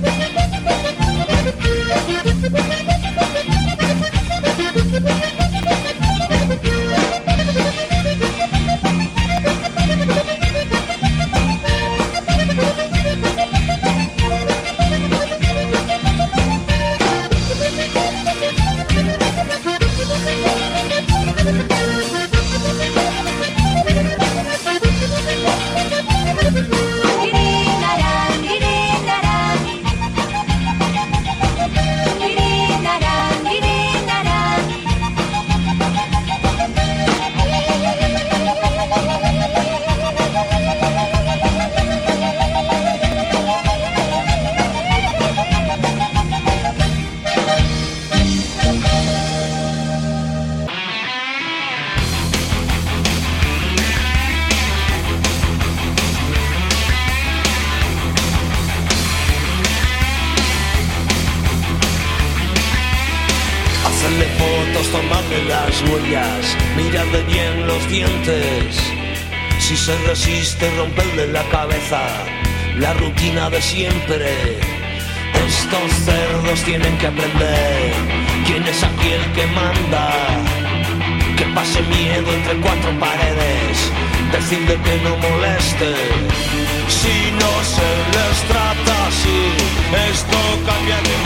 las Estos cerdos tienen que aprender quién es aquí el que manda. Que pase miedo entre cuatro paredes, decirle que no moleste. Si no se les trata así, esto cambia de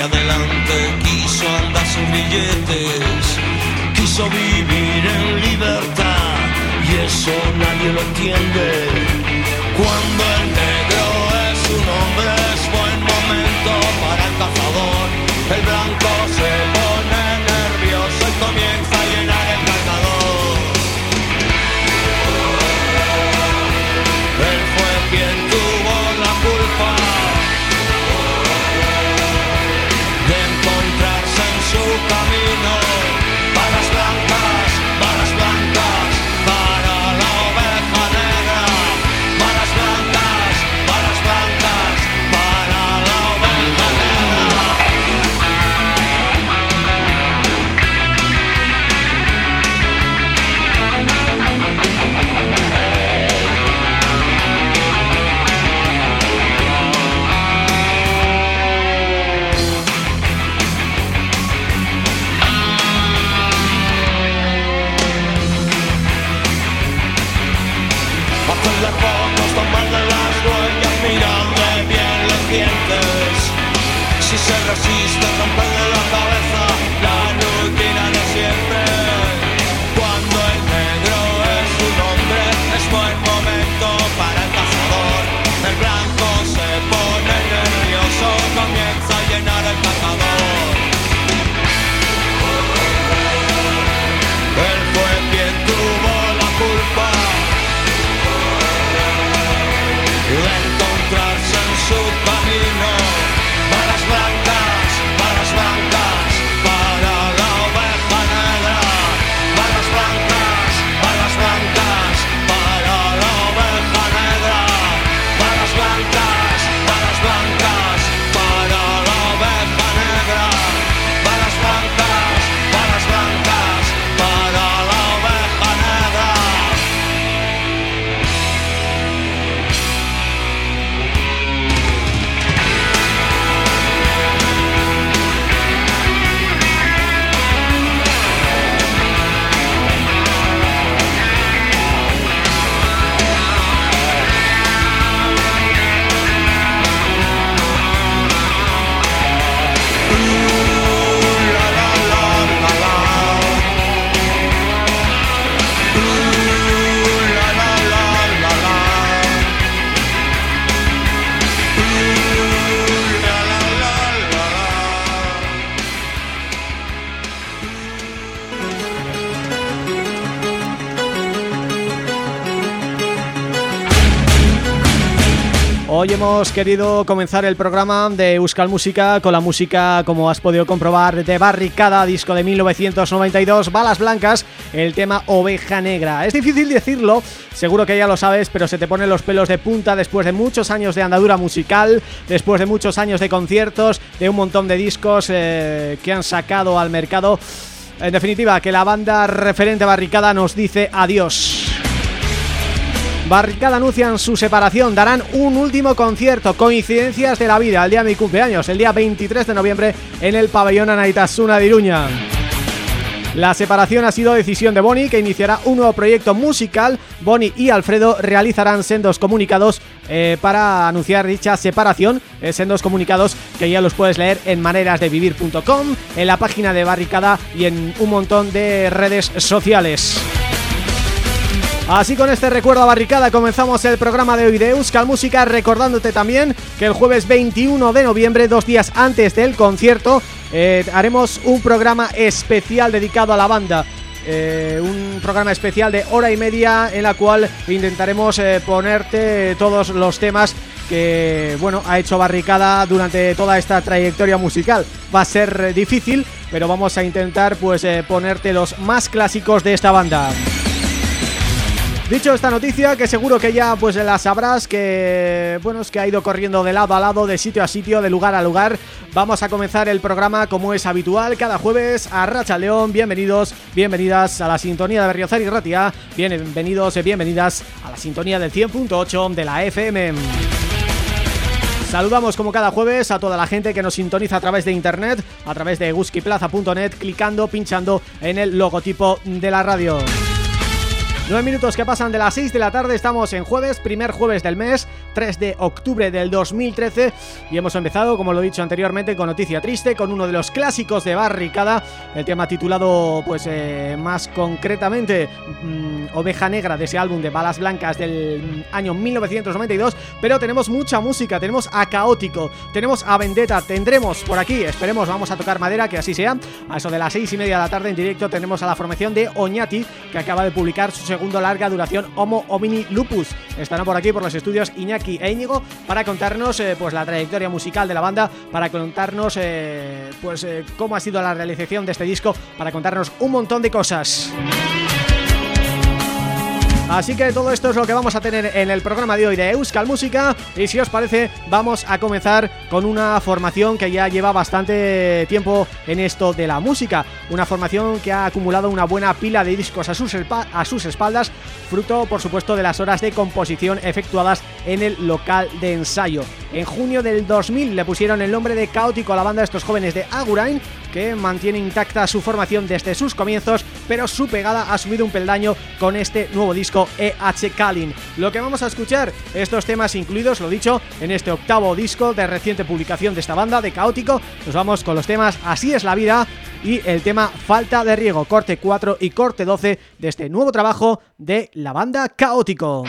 adelante, quiso andar sin billetes, quiso vivir en libertad y eso nadie lo entiende. Cuando el negro es un hombre es buen momento hemos querido comenzar el programa de Euskal Música con la música, como has podido comprobar, de Barricada, disco de 1992, Balas Blancas, el tema Oveja Negra. Es difícil decirlo, seguro que ya lo sabes, pero se te ponen los pelos de punta después de muchos años de andadura musical, después de muchos años de conciertos, de un montón de discos eh, que han sacado al mercado. En definitiva, que la banda referente Barricada nos dice adiós. Barricada anuncian su separación, darán un último concierto, coincidencias de la vida, el día de mi cumpleaños, el día 23 de noviembre en el pabellón Anaitasuna de Iruña. La separación ha sido decisión de Boni, que iniciará un nuevo proyecto musical. Boni y Alfredo realizarán sendos comunicados eh, para anunciar dicha separación. Eh, sendos comunicados que ya los puedes leer en manerasdevivir.com, en la página de Barricada y en un montón de redes sociales. Así con este recuerdo a Barricada comenzamos el programa de hoy de Euskal Música recordándote también que el jueves 21 de noviembre, dos días antes del concierto, eh, haremos un programa especial dedicado a la banda. Eh, un programa especial de hora y media en la cual intentaremos eh, ponerte todos los temas que bueno ha hecho Barricada durante toda esta trayectoria musical. Va a ser difícil, pero vamos a intentar pues ponerte los más clásicos de esta banda. Dicho esta noticia, que seguro que ya pues la sabrás que bueno es que ha ido corriendo de lado a lado, de sitio a sitio, de lugar a lugar. Vamos a comenzar el programa como es habitual cada jueves a Racha León. Bienvenidos, bienvenidas a la sintonía de Berriozar y Ratia. Bienvenidos y bienvenidas a la sintonía del 100.8 de la FM. Saludamos como cada jueves a toda la gente que nos sintoniza a través de internet, a través de guskiplaza.net, clicando, pinchando en el logotipo de la radio. Nueve minutos que pasan de las 6 de la tarde, estamos en jueves, primer jueves del mes, 3 de octubre del 2013 y hemos empezado, como lo he dicho anteriormente, con noticia triste, con uno de los clásicos de Barricada, el tema titulado, pues eh, más concretamente, mmm, Oveja Negra de ese álbum de Balas Blancas del año 1992, pero tenemos mucha música, tenemos a Caótico, tenemos a Vendetta, tendremos por aquí, esperemos, vamos a tocar madera, que así sea, a eso de las 6 y media de la tarde en directo tenemos a la formación de Oñati, que acaba de publicar su segundo larga duración Homo Homini Lupus. Estarán por aquí por los estudios Iñaki e Íñigo para contarnos eh, pues la trayectoria musical de la banda, para contarnos eh, pues eh, cómo ha sido la realización de este disco, para contarnos un montón de cosas. Así que todo esto es lo que vamos a tener en el programa de hoy de Euskal Música y si os parece vamos a comenzar con una formación que ya lleva bastante tiempo en esto de la música, una formación que ha acumulado una buena pila de discos a sus, espaldas, fruto por supuesto de las horas de composición efectuadas en el local de ensayo. En junio del 2000 le pusieron el nombre de Caótico a la banda de estos jóvenes de Agurain que mantiene intacta su formación desde sus comienzos, pero su pegada ha subido un peldaño con este nuevo disco EH Kalin. Lo que vamos a escuchar, estos temas incluidos, lo dicho, en este octavo disco de reciente publicación de esta banda, de Caótico, nos vamos con los temas Así es la vida y el tema Falta de riego, corte 4 y corte 12 de este nuevo trabajo de la banda Caótico.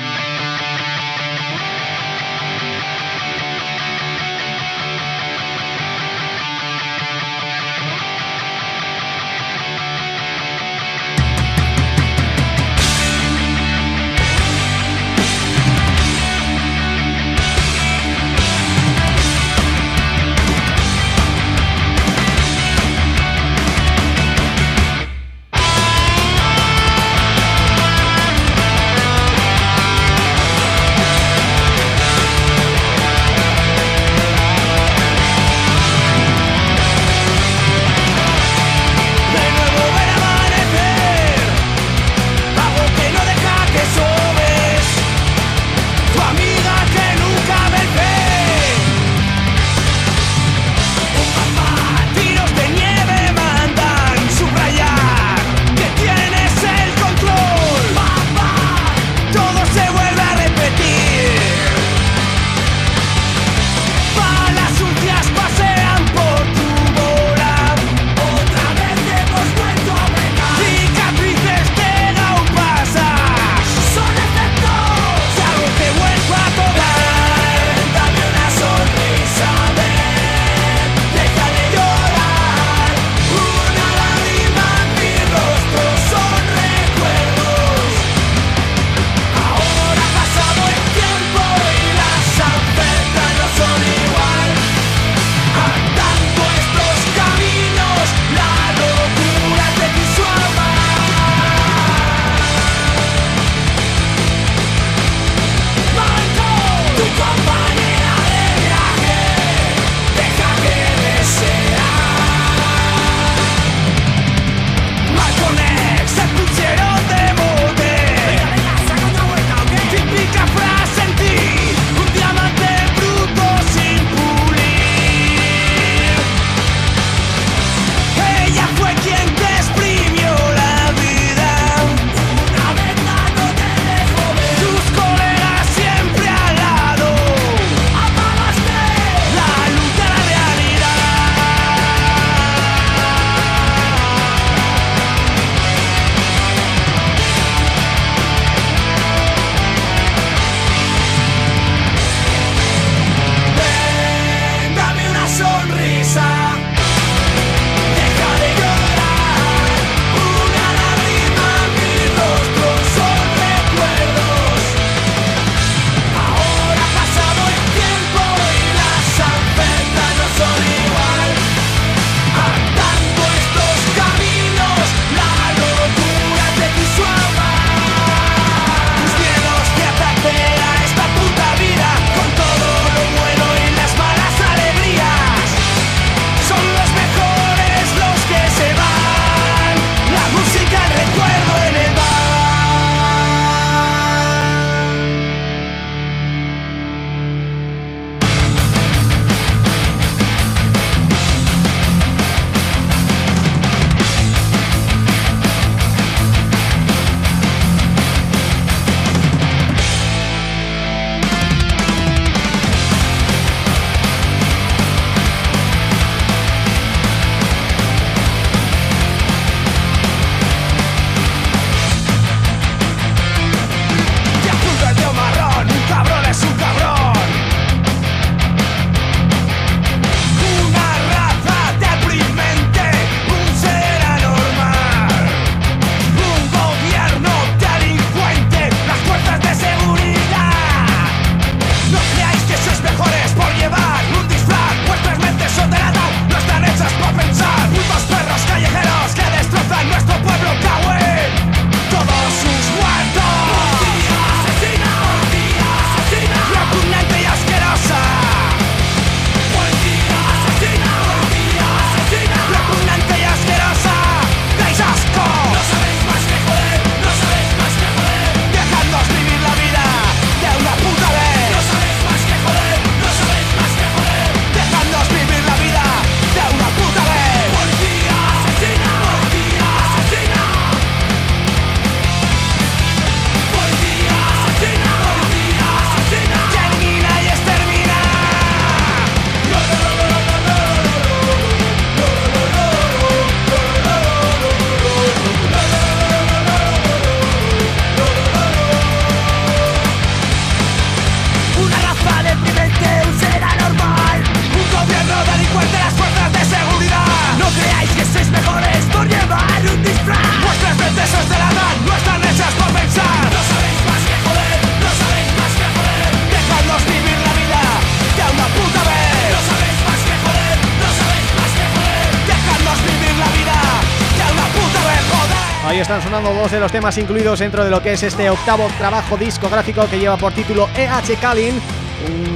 Están sonando dos de los temas incluidos dentro de lo que es este octavo trabajo discográfico que lleva por título EH Kalin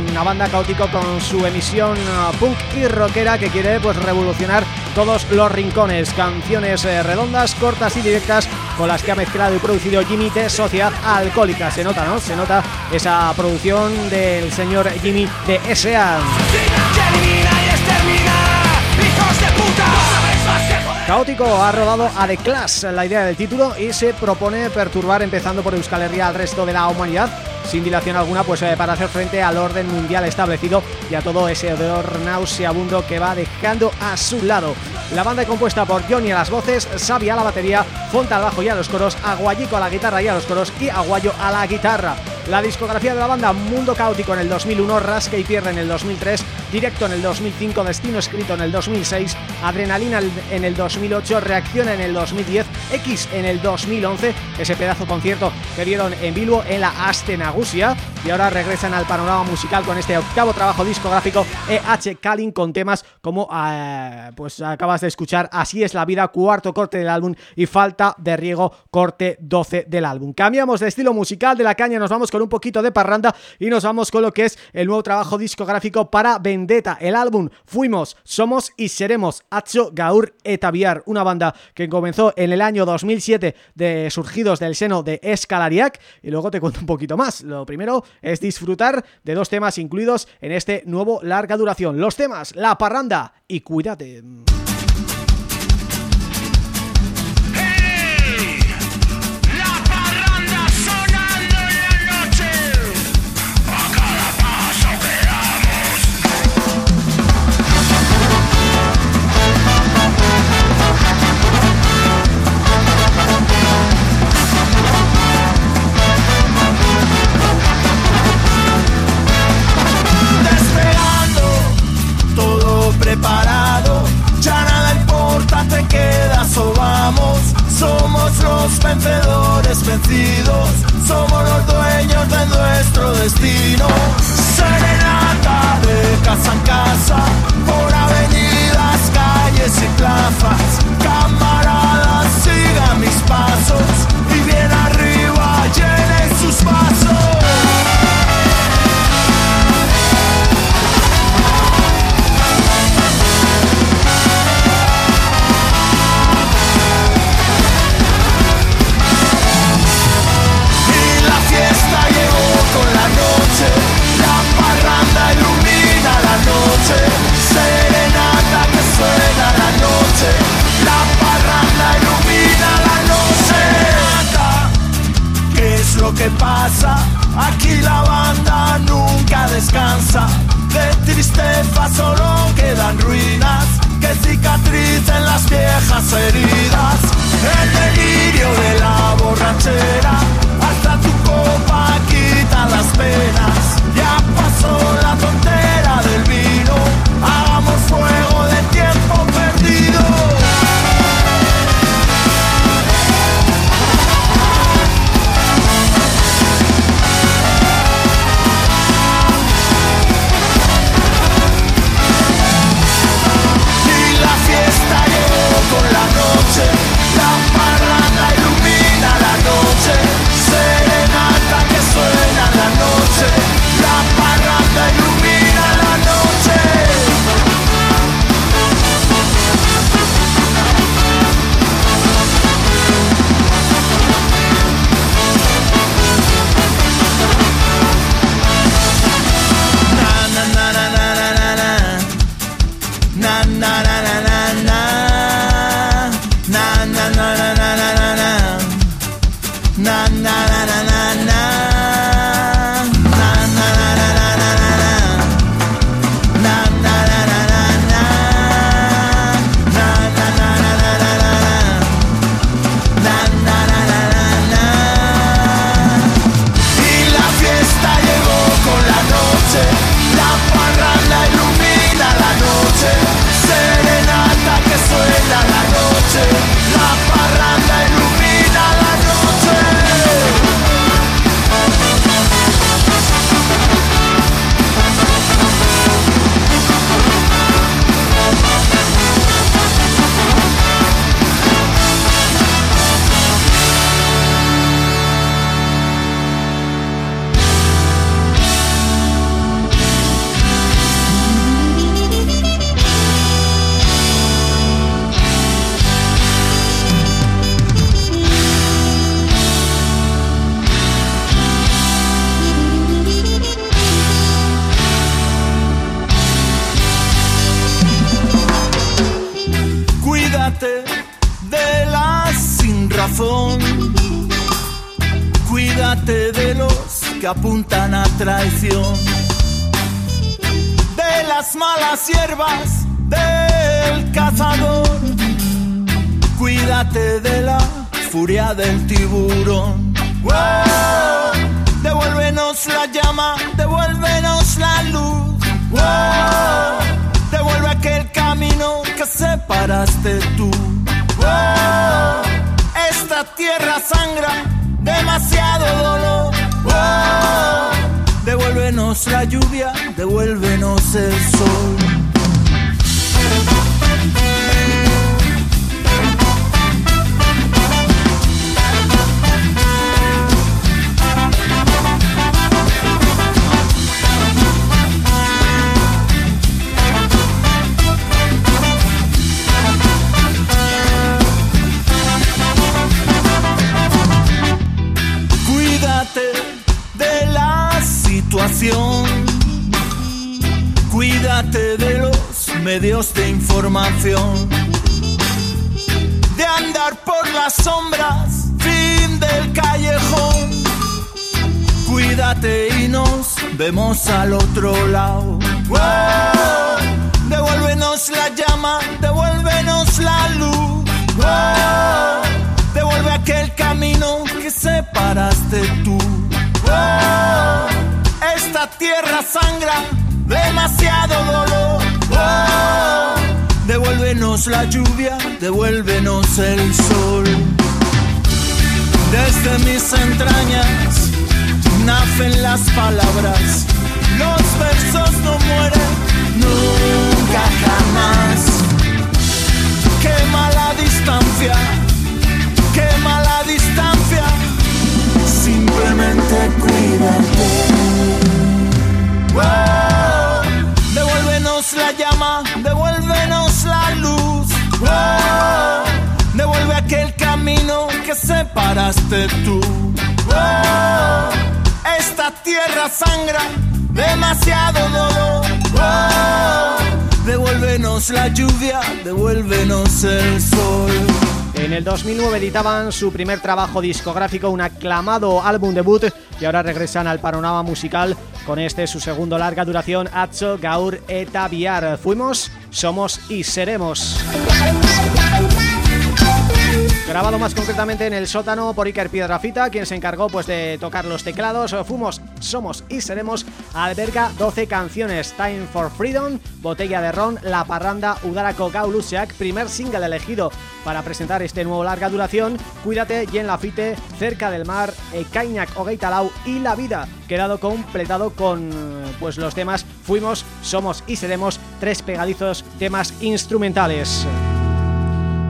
una banda caótico con su emisión uh, punk y rockera que quiere pues revolucionar todos los rincones, canciones eh, redondas, cortas y directas con las que ha mezclado y producido Jimmy de Sociedad Alcohólica, se nota, ¿no? Se nota esa producción del señor Jimmy de S.A. Caótico ha rodado a The Clash la idea del título y se propone perturbar empezando por Euskal Herria al resto de la humanidad sin dilación alguna pues eh, para hacer frente al orden mundial establecido y a todo ese odor nauseabundo que va dejando a su lado. La banda compuesta por Johnny a las voces, Xavi a la batería, Fonta al bajo y a los coros, Aguayico a la guitarra y a los coros y Aguayo a la guitarra. La discografía de la banda Mundo Caótico en el 2001, Rasca y Pierde en el 2003, Directo en el 2005, Destino Escrito en el 2006, Adrenalina en el 2008, Reacción en el 2010, X en el 2011, ese pedazo concierto que vieron en Bilbo en la Astenagusia y ahora regresan al panorama musical con este octavo trabajo discográfico EH Kalin con temas como eh, pues acabas de escuchar Así es la vida, cuarto corte del álbum y Falta de riego, corte 12 del álbum. Cambiamos de estilo musical de la caña, nos vamos con un poquito de parranda y nos vamos con lo que es el nuevo trabajo discográfico para Vendetta, el álbum Fuimos, Somos y Seremos, Hacho Gaur Etaviar, una banda que comenzó en el año 2007 de surgidos del seno de Escalariac y luego te cuento un poquito más. Lo primero es disfrutar de dos temas incluidos en este nuevo larga duración. Los temas La Parranda y Cuídate. Preparado, ya nada importa, te quedas o vamos. Somos los vencedores vencidos, somos los dueños de nuestro destino. Serenata de casa en casa, por avenidas, calles y plazas. Camaradas, sigan mis pasos y bien que pasa? Aquí la banda nunca tú. Esta tierra sangra, demasiado dolor. Devuélvenos la lluvia, devuélvenos el sol. De andar por las sombras, fin del callejón. Cuídate y nos vemos al otro lado. Devuélvenos la llama, devuélvenos la luz. Devuelve aquel camino que separaste tú esta tierra sangra, demasiado dolor. Devuélvenos la lluvia, devuélvenos el sol. Desde mis entrañas nacen las palabras, los versos no mueren nunca jamás. Quema la distancia, quema la distancia, simplemente cuídate. Devuélvenos la llama, devuélvenos Devuelve aquel camino que separaste tú. Esta tierra sangra, demasiado dolor. Devuélvenos la lluvia, devuélvenos el sol. En el 2009 editaban su primer trabajo discográfico, un aclamado álbum debut y ahora regresan al panorama musical con este su segundo larga duración, Atzo Gaur eta Biar. Fuimos, somos y seremos. Grabado más concretamente en el sótano por Iker Piedrafita, quien se encargó pues de tocar los teclados. Fumos, somos y seremos. Alberga 12 canciones. Time for Freedom, Botella de Ron, La Parranda, Udarako Gaulusiak, primer single elegido para presentar este nuevo larga duración. Cuídate y en la fite, Cerca del Mar, Ekainak Ogeitalau y La Vida. Quedado completado con pues los temas Fuimos, Somos y Seremos, tres pegadizos temas instrumentales.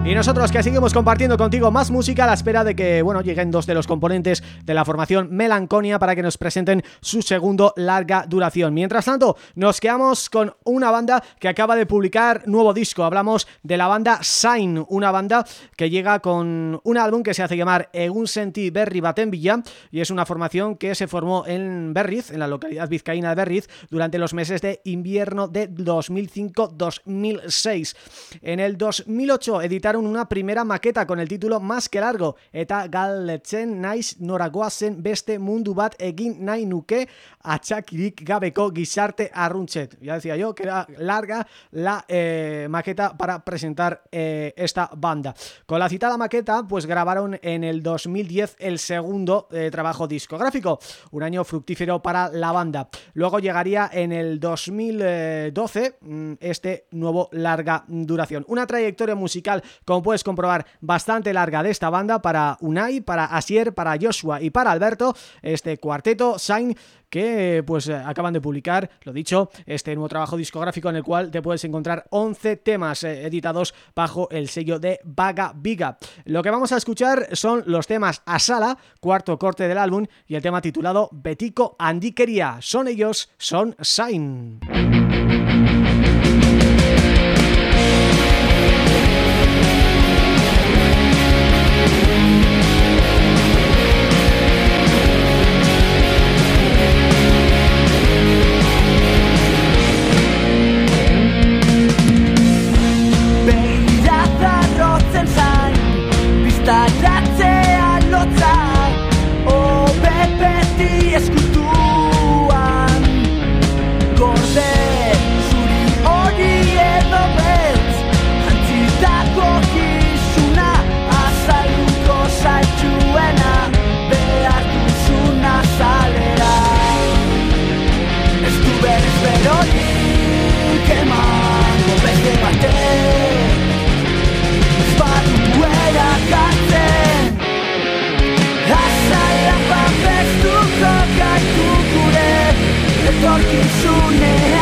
Y nosotros que seguimos compartiendo contigo más música a la espera de que, bueno, lleguen dos de los componentes de la formación Melanconia para que nos presenten su segundo larga duración. Mientras tanto, nos quedamos con una banda que acaba de publicar nuevo disco. Hablamos de la banda Sign, una banda que llega con un álbum que se hace llamar Egun Senti Berri Batenvilla y es una formación que se formó en Berriz, en la localidad vizcaína de Berriz, durante los meses de invierno de 2005-2006. En el 2008 editaron una primera maqueta con el título Más que largo eta galdetzen naiz noragoazen beste mundu bat egin nahi nuke atxakirik gabeko gizarte arrunchet. Ya decía yo que era larga la eh, maqueta para presentar eh, esta banda. Con la citada maqueta pues grabaron en el 2010 el segundo eh, trabajo discográfico, un año fructífero para la banda. Luego llegaría en el 2012 mm, este nuevo larga duración. Una trayectoria musical como puedes comprobar, bastante larga de esta banda para Unai, para Asier, para Joshua y para Alberto, este cuarteto Sign que pues eh, acaban de publicar, lo dicho, este nuevo trabajo discográfico en el cual te puedes encontrar 11 temas eh, editados bajo el sello de Vaga Viga. Lo que vamos a escuchar son los temas Asala, cuarto corte del álbum, y el tema titulado Betico Andiquería. Son ellos, son Sign. soon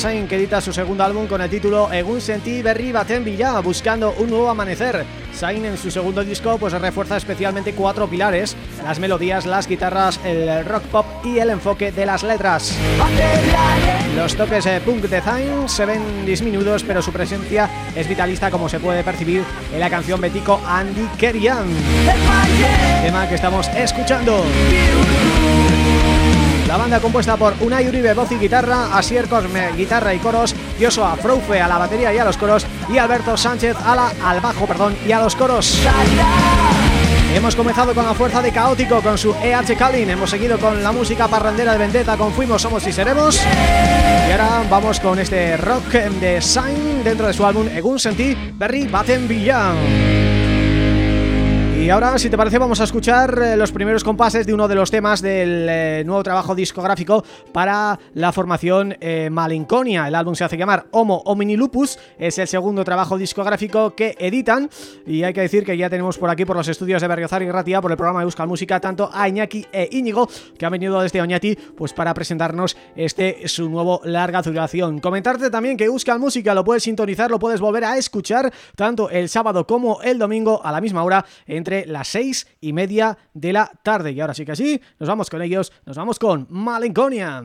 Sain que edita su segundo álbum con el título Egun senti berri baten bila, buscando un nuevo amanecer. Sain en su segundo disco pues refuerza especialmente cuatro pilares, las melodías, las guitarras, el rock pop y el enfoque de las letras. Los toques de punk de Zayn se ven disminuidos pero su presencia es vitalista como se puede percibir en la canción Betico Andy Kerian, tema que estamos escuchando. La banda compuesta por Unai Uribe, voz y guitarra, Asier Cosme, guitarra y coros, Joshua Froufe a la batería y a los coros y Alberto Sánchez a la, al bajo perdón, y a los coros. Hemos comenzado con la fuerza de Caótico con su EH Kalin, hemos seguido con la música parrandera de Vendetta con Fuimos, Somos y Seremos y ahora vamos con este rock de Sign dentro de su álbum Egun Senti Berry Baten Villan. Y ahora, si te parece, vamos a escuchar eh, los primeros compases de uno de los temas del eh, nuevo trabajo discográfico para la formación eh, Malinconia. El álbum se hace llamar Homo Homini Lupus, es el segundo trabajo discográfico que editan y hay que decir que ya tenemos por aquí, por los estudios de Berriozar y Ratia, por el programa de Busca Música, tanto a Iñaki e Íñigo, que han venido desde Oñati pues para presentarnos este su nuevo larga duración. Comentarte también que Busca Música lo puedes sintonizar, lo puedes volver a escuchar tanto el sábado como el domingo a la misma hora entre las seis y media de la tarde. Y ahora sí que sí, nos vamos con ellos, nos vamos con Malenconia.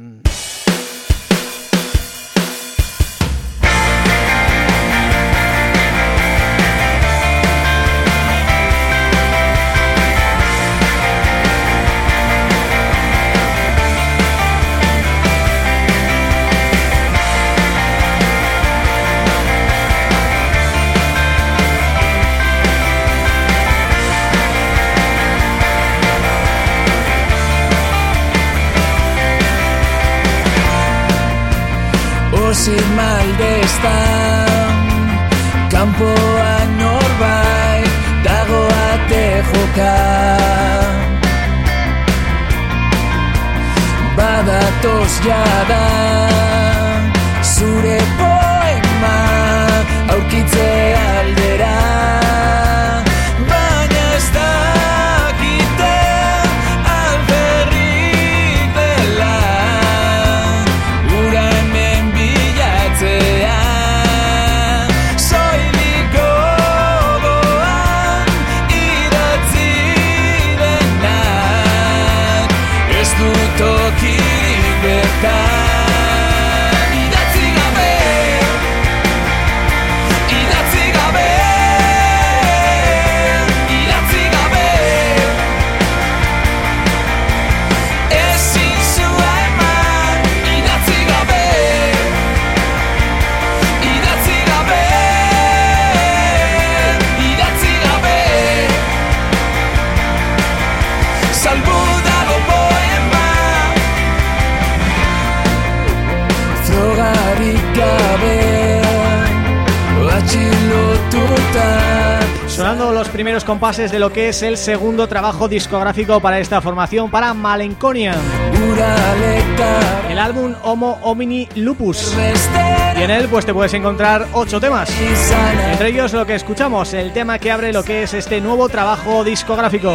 Sin mal de estar Kampoan norbait dago ate joka. Badatoz jada zure poema aurkitze aldera primeros compases de lo que es el segundo trabajo discográfico para esta formación, para Malenconia. El álbum Homo Homini Lupus. Y en él pues te puedes encontrar ocho temas. Entre ellos lo que escuchamos, el tema que abre lo que es este nuevo trabajo discográfico.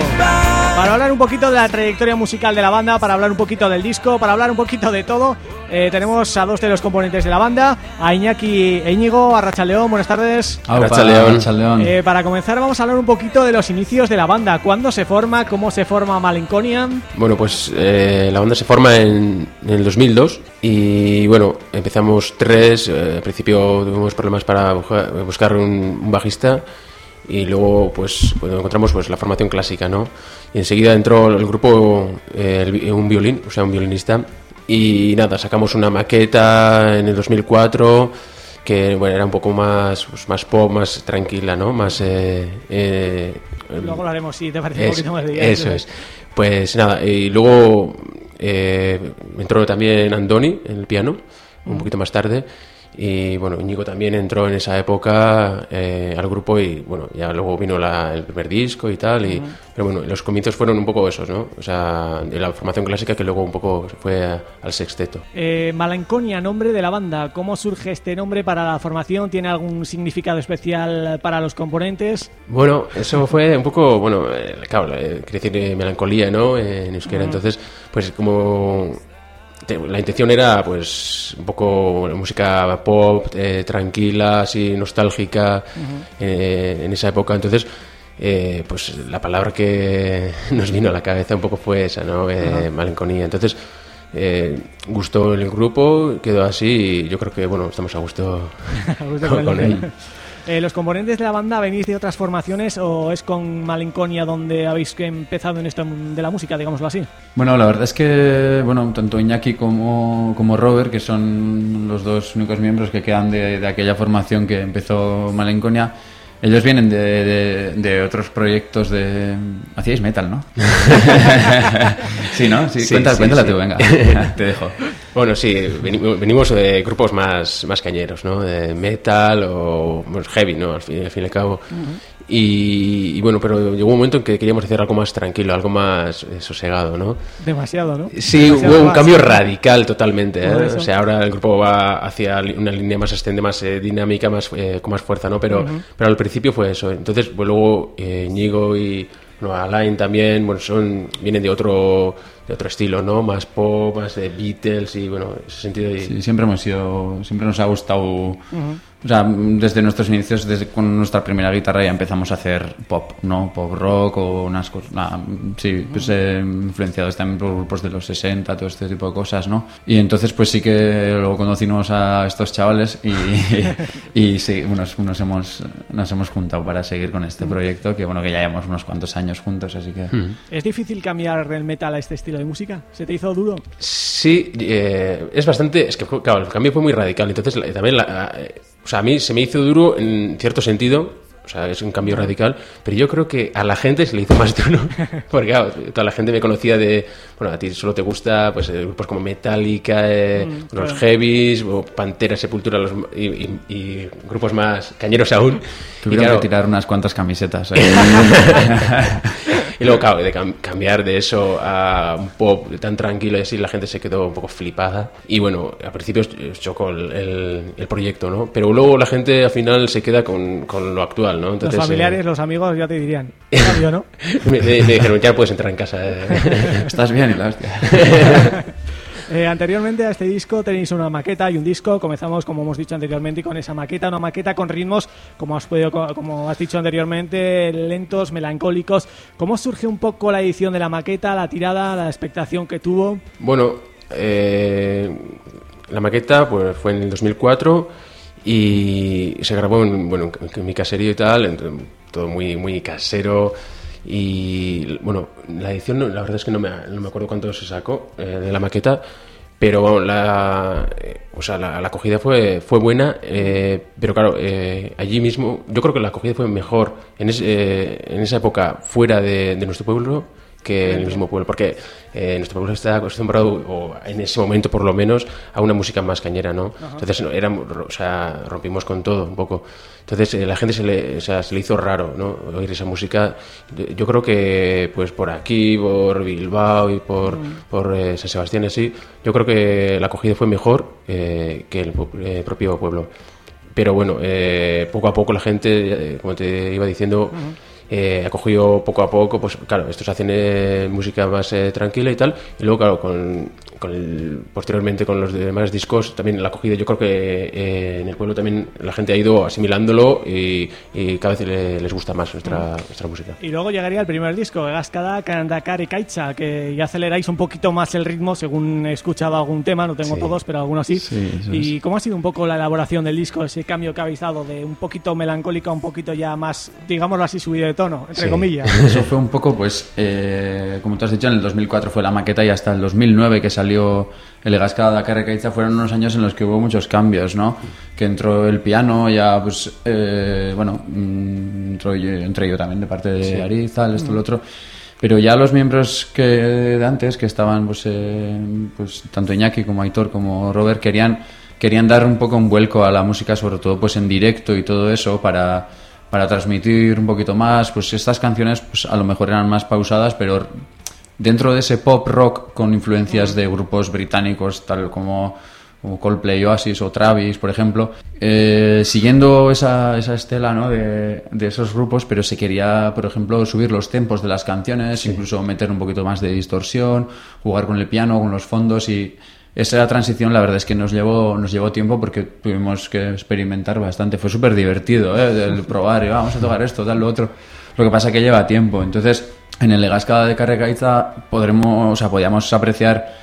Para hablar un poquito de la trayectoria musical de la banda, para hablar un poquito del disco, para hablar un poquito de todo, eh, tenemos a dos de los componentes de la banda, a Iñaki e Íñigo, a Racha León, buenas tardes. Racha León. Eh, para comenzar vamos a hablar un poquito de los inicios de la banda, ¿cuándo se forma, cómo se forma Malenconia? Bueno, pues eh, la banda se forma en, el 2002 y bueno, empezamos tres, al principio tuvimos problemas para buscar un, bajista y luego pues cuando encontramos pues la formación clásica, ¿no? Y enseguida entró el grupo un violín, o sea, un violinista y nada, sacamos una maqueta en el 2004 que bueno, era un poco más pues, más pop, más tranquila, ¿no? Más... Eh, eh, luego lo haremos, sí, te parece un poquito más de Eso es. Pues nada, y luego eh, entró también Andoni en el piano, un poquito más tarde, y bueno, Íñigo también entró en esa época eh, al grupo y bueno, ya luego vino la, el primer disco y tal. Y, Pero bueno, los comienzos fueron un poco esos, ¿no? O sea, de la formación clásica que luego un poco fue al sexteto. Eh, Malenconia, nombre de la banda. ¿Cómo surge este nombre para la formación? ¿Tiene algún significado especial para los componentes? Bueno, eso fue un poco, bueno, eh, claro, quiere decir melancolía, ¿no? En euskera. Entonces, pues como la intención era pues un poco música pop, eh, tranquila, así nostálgica eh, en esa época. Entonces, eh, pues la palabra que nos vino a la cabeza un poco fue esa, ¿no? Eh, Malenconía. Entonces, eh, gustó el grupo, quedó así y yo creo que, bueno, estamos a gusto A gusto con, con con él. Eh, ¿Los componentes de la banda venís de otras formaciones o es con Malenconia donde habéis empezado en esto de la música, digámoslo así? Bueno, la verdad es que, bueno, tanto Iñaki como, como Robert, que son los dos únicos miembros que quedan de, de aquella formación que empezó Malenconia, ellos vienen de, de- de otros proyectos de... Hacíais metal, ¿no? sí, ¿no? Sí, Sí, cuéntala, sí, cuéntala sí. tú, venga, te dejo. Bueno, sí, veni- venimos de grupos más, más cañeros, ¿no? De metal o heavy, ¿no? Al fin, al fin y al cabo. Y, y bueno, pero llegó un momento en que queríamos hacer algo más tranquilo, algo más eh, sosegado, ¿no? Demasiado, ¿no? Sí, Demasiado hubo un más. cambio radical totalmente. ¿eh? O sea, ahora el grupo va hacia una línea más ascendente, más eh, dinámica, más eh, con más fuerza, ¿no? Pero, pero al principio fue eso. Entonces, pues luego eh, Ñigo y bueno, Alain también, bueno, son vienen de otro de otro estilo, ¿no? Más pop, más de Beatles y bueno, en ese sentido. y- Sí, siempre hemos sido, siempre nos ha gustado, o sea, desde nuestros inicios, desde con nuestra primera guitarra ya empezamos a hacer pop, ¿no? Pop rock o unas cosas, nada, sí, pues eh, influenciados también por grupos de los 60, todo este tipo de cosas, ¿no? Y entonces pues sí que luego conocimos a estos chavales y, y sí, nos, nos hemos, nos hemos juntado para seguir con este proyecto, que bueno, que ya llevamos unos cuantos años juntos, así que... ¿Es difícil cambiar del metal a este estilo de música? ¿Se te hizo duro? Sí, eh, es bastante. Es que, claro, el cambio fue muy radical. Entonces, también. La, eh, o sea, a mí se me hizo duro en cierto sentido. O sea, es un cambio radical. Pero yo creo que a la gente se le hizo más duro. Porque, claro, toda la gente me conocía de. Bueno, a ti solo te gusta pues eh, grupos como Metallica, eh, los Heavies, o Pantera, Sepultura, los, y, y- y grupos más cañeros aún. Y Tuvieron claro, que tirar unas cuantas camisetas. ¿eh? y luego, claro, de cam- cambiar de eso a un pop tan tranquilo y así, la gente se quedó un poco flipada. Y bueno, al principio chocó el, el- el proyecto, ¿no? Pero luego la gente al final se queda con, con lo actual, ¿no? Los eh, familiares, los amigos ya te dirían. Cambio, ¿no? me, me- me dijeron, ya puedes entrar en casa. eh". Estás bien y la hostia. Eh, anteriormente a este disco tenéis una maqueta y un disco. Comenzamos, como hemos dicho anteriormente, con esa maqueta, una maqueta con ritmos, como has, podido, como has dicho anteriormente, lentos, melancólicos. ¿Cómo surge un poco la edición de la maqueta, la tirada, la expectación que tuvo? Bueno, eh, la maqueta pues, fue en el 2004 y se grabó en, bueno, en mi caserío y tal, todo muy, muy casero. Y bueno, la edición, la verdad es que no me, no me acuerdo cuánto se sacó eh, de la maqueta, pero bueno, la, eh, o sea, la, acogida fue, fue buena, eh, pero claro, eh, allí mismo, yo creo que la acogida fue mejor en, ese- eh, en esa época fuera de nuestro pueblo que en el mismo pueblo, porque eh, nuestro pueblo está acostumbrado, o en ese momento por lo menos, a una música más cañera, ¿no? Entonces, no, éramos, o sea, rompimos con todo un poco. Entonces, eh, la gente se le, o sea, se le hizo raro, ¿no? Oír esa música. Yo- creo que, pues, por aquí, por Bilbao y por, por eh, San Sebastián así, yo creo que la acogida fue mejor eh, que el eh, propio pueblo. Pero bueno, eh, poco a poco la gente, como te iba diciendo, eh, ha cogido poco a poco, pues claro, estos hacen eh, música más eh, tranquila y tal, y luego claro, con, con el, posteriormente con los demás discos también la acogida, yo creo que eh, en el pueblo también la gente ha ido asimilándolo y, y cada vez le- les gusta más nuestra, nuestra música. Y luego llegaría el primer disco, Gaskada, Kandakar y Kaitza, que ya aceleráis un poquito más el ritmo, según he escuchado algún tema, no tengo Sí. todos, pero algunos sí. Sí, ¿Y cómo ha sido un poco la elaboración del disco, ese cambio que habéis dado de un poquito melancólica a un poquito ya más, digámoslo así, subido de tono, entre Sí. comillas? Eso fue un poco, pues, eh, como tú has dicho, en el 2004 fue la maqueta y hasta el 2009 que salió el Egascada Dakar Recaíza fueron unos años en los que hubo muchos cambios, ¿no? Que entró el piano, ya, pues, eh, bueno, mm, entró yo, entré yo también de parte de Ariz, tal, esto, lo otro. Pero ya los miembros que de antes, que estaban, pues, eh, pues tanto Iñaki como Aitor como Robert, querían, querían dar un poco un vuelco a la música, sobre todo, pues, en directo y todo eso, para para transmitir un poquito más, pues estas canciones pues a lo mejor eran más pausadas, pero dentro de ese pop rock con influencias de grupos británicos tal como, como Coldplay, Oasis o Travis, por ejemplo, eh, siguiendo esa, esa estela ¿no? de, de esos grupos, pero se quería, por ejemplo, subir los tempos de las canciones, incluso meter un poquito más de distorsión, jugar con el piano, con los fondos y esa transición la verdad es que nos llevó, nos llevó tiempo porque tuvimos que experimentar bastante. Fue súper divertido, ¿eh? El probar y vamos a tocar esto, tal, lo otro. Lo que pasa es que lleva tiempo. Entonces, en el Legasca de Carregaiza podremos, o sea, podíamos apreciar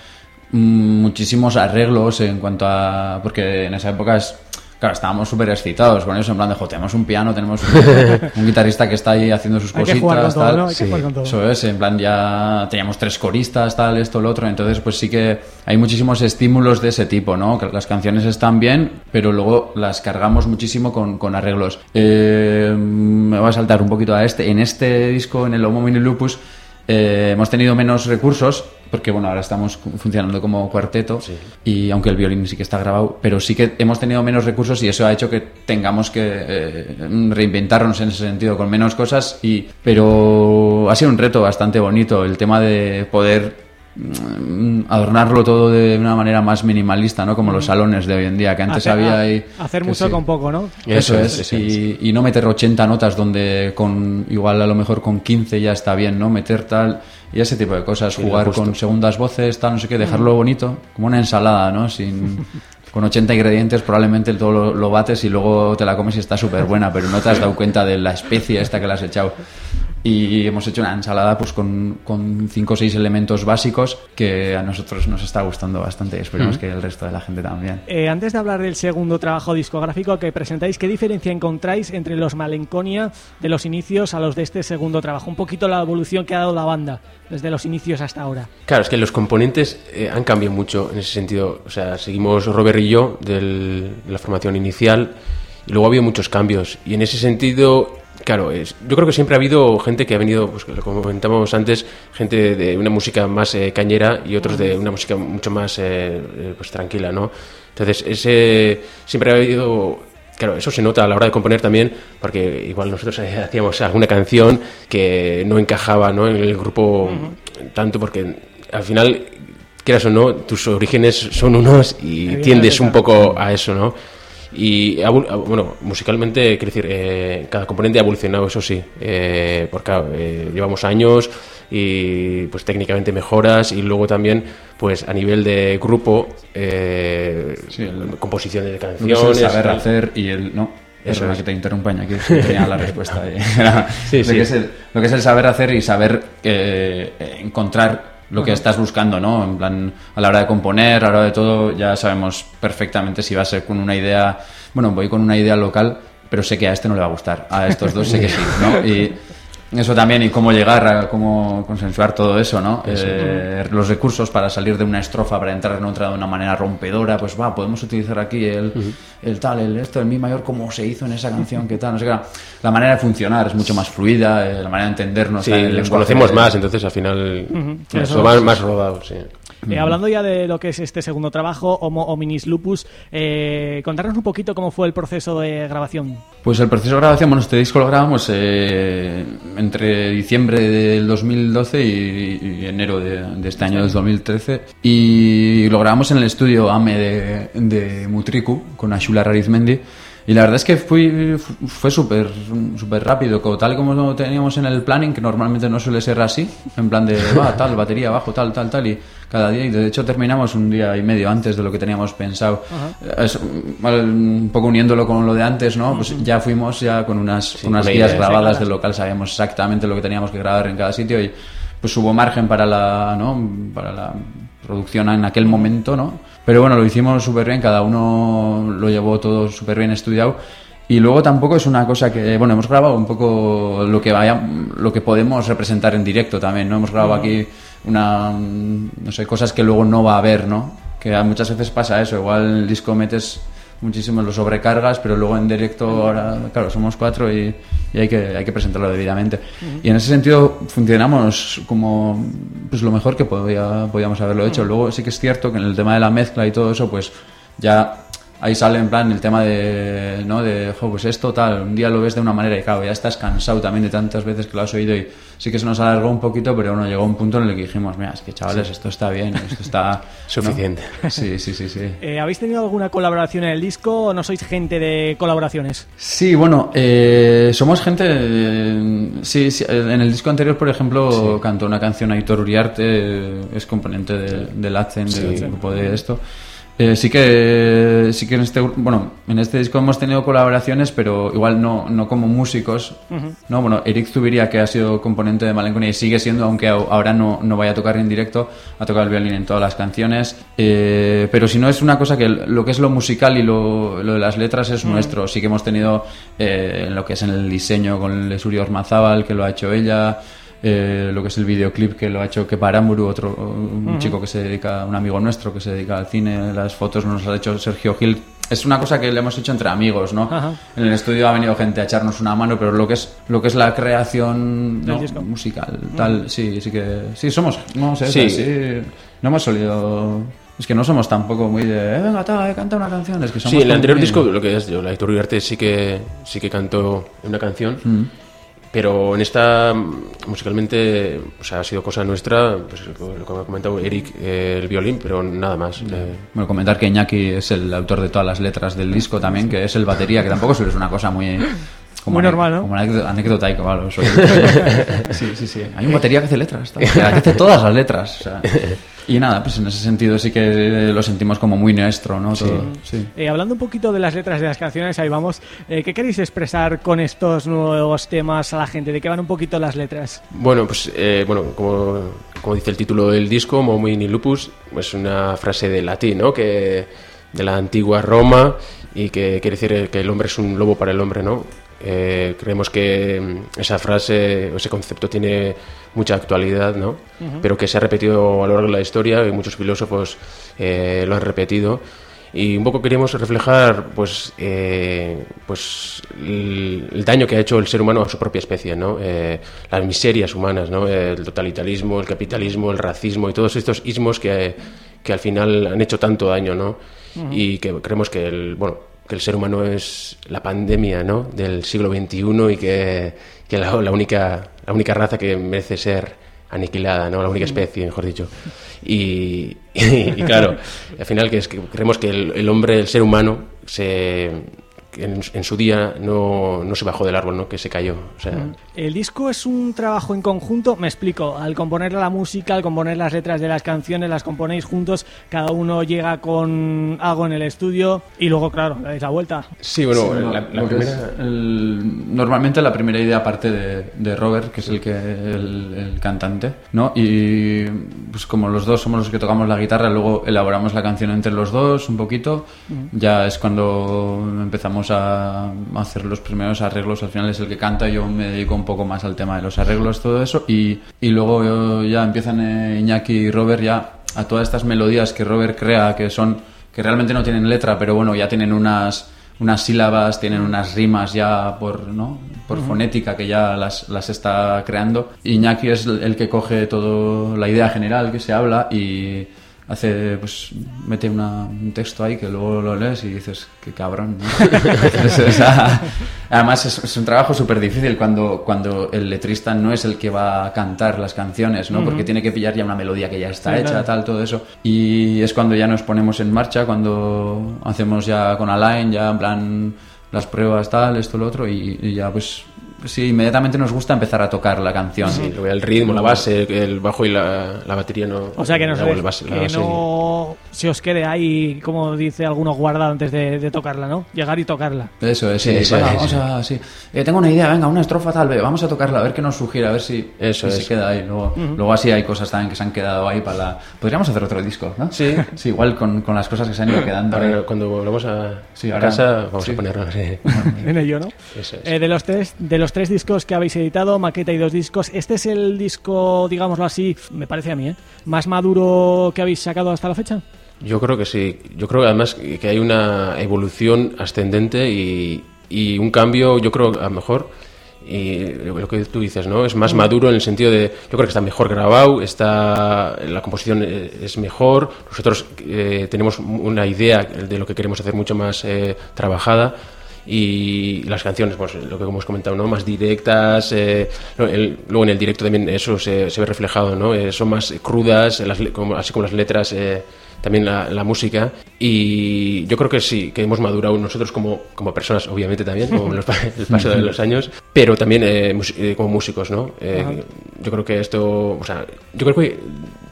mm, muchísimos arreglos en cuanto a... Porque en esa época es Claro, estábamos súper excitados con eso, en plan de, jo, tenemos un piano, tenemos un, un guitarrista que está ahí haciendo sus Hay que cositas, jugar con todo, tal. ¿no? Hay que jugar con todo. Eso es, en plan ya teníamos tres coristas, tal, esto, lo otro, entonces pues sí que hay muchísimos estímulos de ese tipo, ¿no? Que las canciones están bien, pero luego las cargamos muchísimo con, con arreglos. Eh, me voy a saltar un poquito a este. En este disco, en el Homo Mini Lupus, eh, hemos tenido menos recursos porque bueno ahora estamos funcionando como cuarteto y aunque el violín sí que está grabado pero sí que hemos tenido menos recursos y eso ha hecho que tengamos que eh, reinventarnos en ese sentido con menos cosas y pero ha sido un reto bastante bonito el tema de poder mm, adornarlo todo de una manera más minimalista no como los salones de hoy en día que antes Hacer- había ahí hacer mucho sí. con poco, ¿no? Eso, Eso es, es, eso y, y no meter 80 notas donde con igual a lo mejor con 15 ya está bien, ¿no? Meter tal y ese tipo de cosas, jugar con segundas voces, tal, no sé qué, dejarlo bonito, como una ensalada, ¿no? Sin con 80 ingredientes probablemente todo lo, lo bates y luego te la comes y está súper buena, pero no te has dado cuenta de la especie esta que le has echado. Y hemos hecho una ensalada pues con, con cinco o seis elementos básicos que a nosotros nos está gustando bastante y esperemos que el resto de la gente también. Eh, antes de hablar del segundo trabajo discográfico que presentáis, ¿qué diferencia encontráis entre los Malenconia de los inicios a los de este segundo trabajo? Un poquito la evolución que ha dado la banda desde los inicios hasta ahora. Claro, es que los componentes eh, han cambiado mucho en ese sentido. O sea, seguimos Robert y yo del- de la formación inicial y luego ha habido muchos cambios. Y en ese sentido, claro, es, yo creo que siempre ha habido gente que ha venido, pues como comentábamos antes, gente de una música más eh, cañera y otros de una música mucho más eh, eh, pues tranquila, ¿no? Entonces, ese siempre ha habido Claro, eso se nota a la hora de componer también, porque igual nosotros eh, hacíamos alguna canción que no encajaba ¿no? en el grupo tanto, porque al final, quieras o no, tus orígenes son unos y tiendes un poco a eso, ¿no? Y, evol- bueno, musicalmente, quiero decir, eh, cada componente ha evolucionado, eso sí, eh, porque eh, llevamos años y pues técnicamente mejoras y luego también pues a nivel de grupo eh, Sí, el- composición de canciones saber tal. hacer y el no Eso es. que te interrumpan aquí tenía la respuesta Sí, lo. Que es el, lo que es el saber hacer y saber eh, lo que estás buscando no en plan a la hora de componer a la hora de todo ya sabemos perfectamente si va a ser con una idea bueno voy con una idea local pero sé que a este no le va a gustar a estos dos sé que sí no y eso también y cómo llegar a cómo consensuar todo eso, ¿no? Eh, los recursos para salir de una estrofa para entrar en otra de una manera rompedora, pues va, podemos utilizar aquí el, el tal, el esto, el mi mayor, como se hizo en esa canción, qué tal, no sé qué. La manera de funcionar es mucho más fluida, eh, la manera de entendernos. Sí, tal, el conocemos de- más, entonces al final Eso eso más, más rodado, sí. Eh, hablando ya de lo que es este segundo trabajo, Homo Hominis Lupus, eh, contarnos un poquito cómo fue el proceso de grabación. Pues el proceso de grabación, bueno, este disco lo grabamos eh, entre diciembre del 2012 y, y enero de, de este año del 2013 y lo grabamos en el estudio AME de, de Mutriku con Ashula Rarizmendi y la verdad es que fui, fu- fue súper súper rápido, como tal como lo teníamos en el planning, que normalmente no suele ser así, en plan de, va, tal, batería, bajo, tal, tal, tal, y cada día, y de hecho terminamos un día y medio antes de lo que teníamos pensado. Es, un poco uniéndolo con lo de antes, ¿no? Pues ya fuimos ya con unas, con unas una guías idea, grabadas del local, sabíamos exactamente lo que teníamos que grabar en cada sitio y pues hubo margen para la, ¿no? Para la producción en aquel momento, ¿no? Pero bueno, lo hicimos súper bien, cada uno lo llevó todo súper bien estudiado. Y luego tampoco es una cosa que, bueno, hemos grabado un poco lo que vaya, lo que podemos representar en directo también, ¿no? Hemos grabado aquí una, no sé, cosas que luego no va a haber, ¿no? Que muchas veces pasa eso, igual el disco metes muchísimo, lo sobrecargas, pero luego en directo ahora, claro, somos cuatro y, y hay, que, hay que presentarlo debidamente. Y en ese sentido funcionamos como pues lo mejor que podía, podíamos haberlo hecho. Luego sí que es cierto que en el tema de la mezcla y todo eso, pues ya ahí sale en plan el tema de, ¿no? De, jo, pues esto tal, un día lo ves de una manera y claro, ya estás cansado también de tantas veces que lo has oído y sí que se nos alargó un poquito, pero bueno, llegó un punto en el que dijimos, mira, es que chavales, esto está bien, esto está... Suficiente. ¿no? Sí, sí, sí, sí. Eh, ¿Habéis tenido alguna colaboración en el disco o no sois gente de colaboraciones? Sí, bueno, eh, somos gente. eh, sí, sí, en el disco anterior, por ejemplo, cantó una canción Aitor Uriarte, es componente de, del ACEN, del grupo de esto. Eh, sí que sí que en este bueno en este disco hemos tenido colaboraciones pero igual no, no como músicos no bueno Eric Zubiria que ha sido componente de Malenconia y sigue siendo aunque ahora no, no vaya a tocar en directo ha tocado el violín en todas las canciones. Eh, pero si no es una cosa que lo que es lo musical y lo, lo de las letras es nuestro. Sí que hemos tenido eh, en lo que es en el diseño con Lesurio Ormazábal que lo ha hecho ella eh, lo que es el videoclip que lo ha hecho Kepa Aramburu, otro un chico que se dedica, un amigo nuestro que se dedica al cine, las fotos nos las ha hecho Sergio Gil. Es una cosa que le hemos hecho entre amigos, ¿no? Ajá. En el estudio ha venido gente a echarnos una mano, pero lo que es lo que es la creación ¿no? musical, tal, sí, sí que sí somos, no sé, Sí. sí, no hemos solido es que no somos tampoco muy de, eh, venga, tal, eh, canta una canción, es que somos Sí, el anterior muy- disco, lo que es yo, la Héctor Uriarte sí que, sí que cantó una canción, Mm. Pero en esta, musicalmente, o sea, ha sido cosa nuestra, pues lo que me ha comentado Eric, eh, el violín, pero nada más. eh, Bueno, comentar que Iñaki es el autor de todas las letras del disco también, que es el batería, que tampoco suele ser una cosa muy... Muy normal, ¿no? Como anécdota, anécdota y que, vale, soy- sí, sí, sí. Hay un batería que hace letras, que hace todas las letras. o sea. Y nada, pues en ese sentido sí que lo sentimos como muy nuestro, ¿no? Todo, sí. Eh, hablando un poquito de las letras de las canciones, ahí vamos. Eh, ¿Qué queréis expresar con estos nuevos temas a la gente? ¿De qué van un poquito las letras? Bueno, pues eh, bueno, como, como dice el título del disco, Momin Lupus, es una frase de latín, ¿no? Que de la antigua Roma y que quiere decir que el hombre es un lobo para el hombre, ¿no? Eh, creemos que mm, esa frase, ese concepto tiene mucha actualidad, ¿no? Pero que se ha repetido a lo largo de la historia y muchos filósofos eh, lo han repetido. Y un poco queríamos reflejar pues, eh, pues el, el daño que ha hecho el ser humano a su propia especie, ¿no? Eh, las miserias humanas, ¿no? el totalitarismo, el capitalismo, el racismo y todos estos ismos que, que al final han hecho tanto daño. ¿no? Y que creemos que el, bueno, que el ser humano es la pandemia ¿no? del siglo XXI y que, que la, la única, la única raza que merece ser aniquilada, ¿no? La única especie, mejor dicho. Y, y, claro, al final que es que creemos que el, el hombre, el ser humano, se en, en su día no, no se bajó del árbol, ¿no? Que se cayó. O sea, El disco es un trabajo en conjunto, me explico, al componer la música, al componer las letras de las canciones, las componéis juntos, cada uno llega con algo en el estudio y luego, claro, le dais la vuelta. sí, bueno, Sí, la, la que primera... el- normalmente la primera idea parte de, de Robert, que es el que el, el cantante, ¿no? Y pues como los dos somos los que tocamos la guitarra, luego elaboramos la canción entre los dos un poquito. Ya es cuando empezamos a hacer los primeros arreglos. Al final es el que canta, yo me dedico un poco más al tema de los arreglos, todo eso. Y, y luego yo- ya empiezan eh, Iñaki y Robert ya a todas estas melodías que Robert crea, que son que realmente no tienen letra, pero bueno, ya tienen unas unas sílabas, tienen unas rimas ya por, ¿no? por fonética que ya las, las está creando. Iñaki es el el que coge todo la idea general que se habla y hace, pues, mete una- un texto ahí que luego lo lees y dices, qué cabrón. ¿no? Es- o sea, además es, es un trabajo súper difícil cuando, cuando el letrista no es el que va a cantar las canciones, ¿no? Porque tiene que pillar ya una melodía que ya está Sí, hecha, claro. tal, todo eso. Y es cuando ya nos ponemos en marcha, cuando hacemos ya con Alain, ya en plan las pruebas, tal, esto, lo otro, y, y ya pues sí, inmediatamente nos gusta empezar a tocar la canción. Sí, el ritmo, la base, el bajo y la, la batería no... O sea que no, se, el base- que base- no se os quede ahí, como dice alguno, guardado antes de, de tocarla, ¿no? Llegar y tocarla. Eso es, sí. Sí, eso vamos a, sí. Eh, tengo una idea, venga, una estrofa tal vez, vamos a tocarla, a ver qué nos sugiere, a ver si, Eso si es. se queda ahí. Luego, luego así hay cosas también que se han quedado ahí para la... Podríamos hacer otro disco, ¿no? Sí. Sí, igual con, con las cosas que se han ido quedando. Ahora, ahí. cuando volvamos a, Sí, a ahora- casa, vamos sí. a ponerlo. sí. En ello, ¿no? Eso es. Eh, de los tres de los tres discos que habéis editado, maqueta y dos discos, este es el disco, digámoslo así, me parece a mí, ¿eh? más maduro que habéis sacado hasta la fecha. Yo creo que sí. Yo creo además que hay una evolución ascendente y, y un cambio, yo creo, a lo mejor. y lo que tú dices, ¿no? Es más maduro en el sentido de, yo creo que está mejor grabado, está, la composición eh, es mejor, nosotros eh, tenemos una idea de lo que queremos hacer mucho más eh, trabajada y las canciones, pues lo que hemos comentado, ¿no? Más directas, eh, el- luego en el directo también eso se, se ve reflejado, ¿no? Eh, son más crudas, las como- así como las letras, eh, también la, la música y yo creo que sí, que hemos madurado nosotros como, como personas, obviamente también, como los el paso de los años, pero también eh, eh, como músicos, ¿no? Eh, yo creo que esto, o sea, yo creo que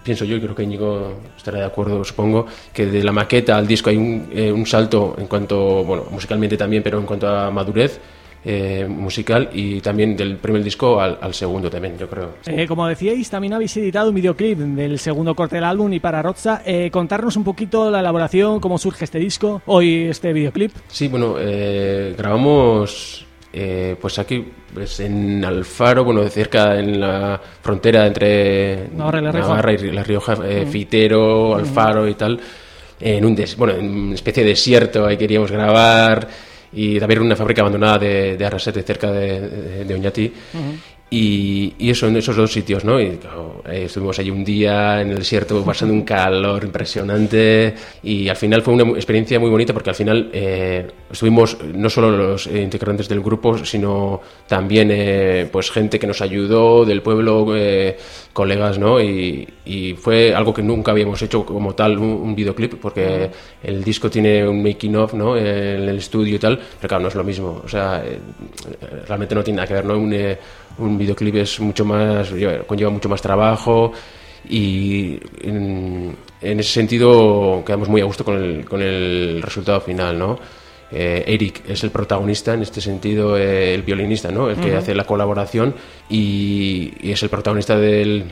pienso yo y creo que Íñigo estará de acuerdo, supongo, que de la maqueta al disco hay un, eh, un salto en cuanto, bueno, musicalmente también, pero en cuanto a madurez eh, musical y también del primer disco al, al segundo también, yo creo. Eh, como decíais, también habéis editado un videoclip del segundo corte del álbum y para Roza, eh, contarnos un poquito la elaboración, cómo surge este disco, hoy este videoclip. Sí, bueno, eh, grabamos eh, pues aquí pues en Alfaro, bueno, cerca en la frontera entre Navarra y La Rioja. Navarra y La Rioja, eh, Fitero, Alfaro y tal, en un des- bueno, en una especie de desierto, ahí queríamos grabar y también una fábrica abandonada de, de Arrasete cerca de, de, de Oñati. Y, y eso en esos dos sitios, ¿no? Y claro, eh, estuvimos allí un día en el desierto pasando un calor impresionante y al final fue una experiencia muy bonita porque al final eh, estuvimos no solo los eh, integrantes del grupo, sino también eh, pues gente que nos ayudó del pueblo, eh, colegas, ¿no? Y, y fue algo que nunca habíamos hecho como tal un, un videoclip porque el disco tiene un making of, ¿no? En el estudio y tal, pero claro, no es lo mismo. O sea, eh, realmente no tiene nada que ver, ¿no? Un, eh, un videoclip es mucho más, lleva- conlleva mucho más trabajo y en, en ese sentido quedamos muy a gusto con el, con el resultado final, ¿no? Eh, Eric es el protagonista, en este sentido eh, el violinista, ¿no? El que hace la colaboración y, y es el protagonista del,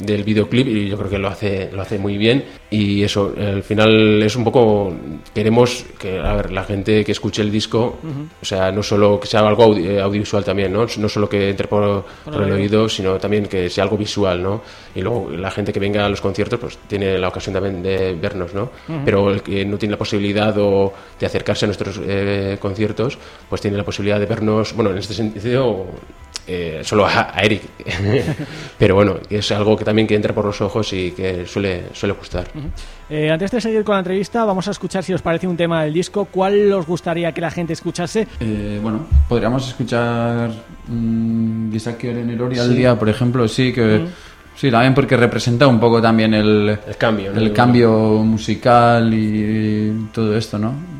del videoclip y yo creo que lo hace lo hace muy bien. Y eso al final es un poco queremos que a ver la gente que escuche el disco o sea no solo que sea algo eh, audiovisual también no no solo que entre por, por el oído. sino también que sea algo visual no y luego la gente que venga a los conciertos pues tiene la ocasión también de vernos no pero el que no tiene la posibilidad o de acercarse a nuestros eh, conciertos pues tiene la posibilidad de vernos bueno en este sentido eh, solo a, a Eric. Pero bueno, es algo que también que entra por los ojos y que suele, suele gustar. Eh, antes de seguir con la entrevista, vamos a escuchar si os parece un tema del disco, cuál os gustaría que la gente escuchase. Eh, bueno, podríamos escuchar mm, Gizaki Oren Erori al día, por ejemplo, sí, que sí, también porque representa un poco también el, El cambio, ¿no? el cambio musical y todo esto, ¿no?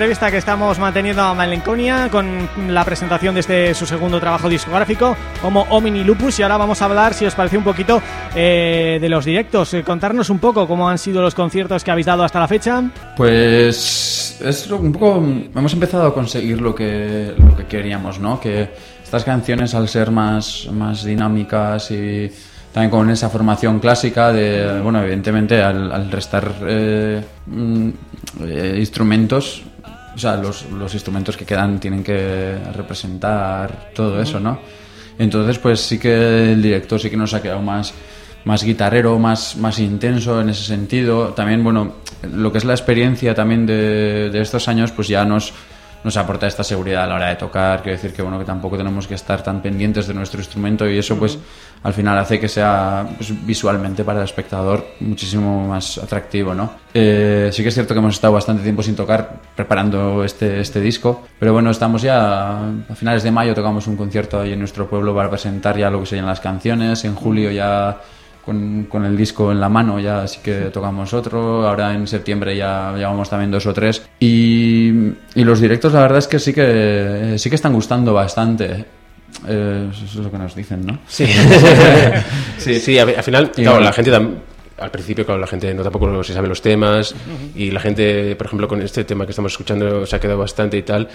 Entrevista que estamos manteniendo a Malenconia con la presentación de este su segundo trabajo discográfico como Omni Lupus y ahora vamos a hablar, si os parece un poquito, eh, de los directos. Eh, contarnos un poco cómo han sido los conciertos que habéis dado hasta la fecha. Pues es un poco... Hemos empezado a conseguir lo que, lo que queríamos, ¿no? Que estas canciones al ser más, más dinámicas y también con esa formación clásica de, bueno, evidentemente al, al restar eh, mm, eh, instrumentos, o sea, los, los instrumentos que quedan tienen que representar todo eso, ¿no? Entonces, pues sí que el director sí que nos ha quedado más, más guitarrero, más, más intenso en ese sentido. También, bueno, lo que es la experiencia también de, de estos años, pues ya nos, nos aporta esta seguridad a la hora de tocar. Quiero decir que, bueno, que tampoco tenemos que estar tan pendientes de nuestro instrumento y eso, pues, al final hace que sea pues, visualmente para el espectador muchísimo más atractivo, ¿no? Eh, sí que es cierto que hemos estado bastante tiempo sin tocar preparando este, este disco, pero bueno, estamos ya a finales de mayo tocamos un concierto ahí en nuestro pueblo para presentar ya lo que serían las canciones, en julio ya con, con el disco en la mano ya sí que tocamos otro, ahora en septiembre ya llevamos también dos o tres y, y los directos la verdad es que sí que sí que están gustando bastante. Eh, eso es lo que nos dicen, ¿no? Sí. sí, al, al final, claro, bueno. la gente tam- al principio, claro, la gente no tampoco se sabe los temas y la gente, por ejemplo, con este tema que estamos escuchando se ha quedado bastante y tal.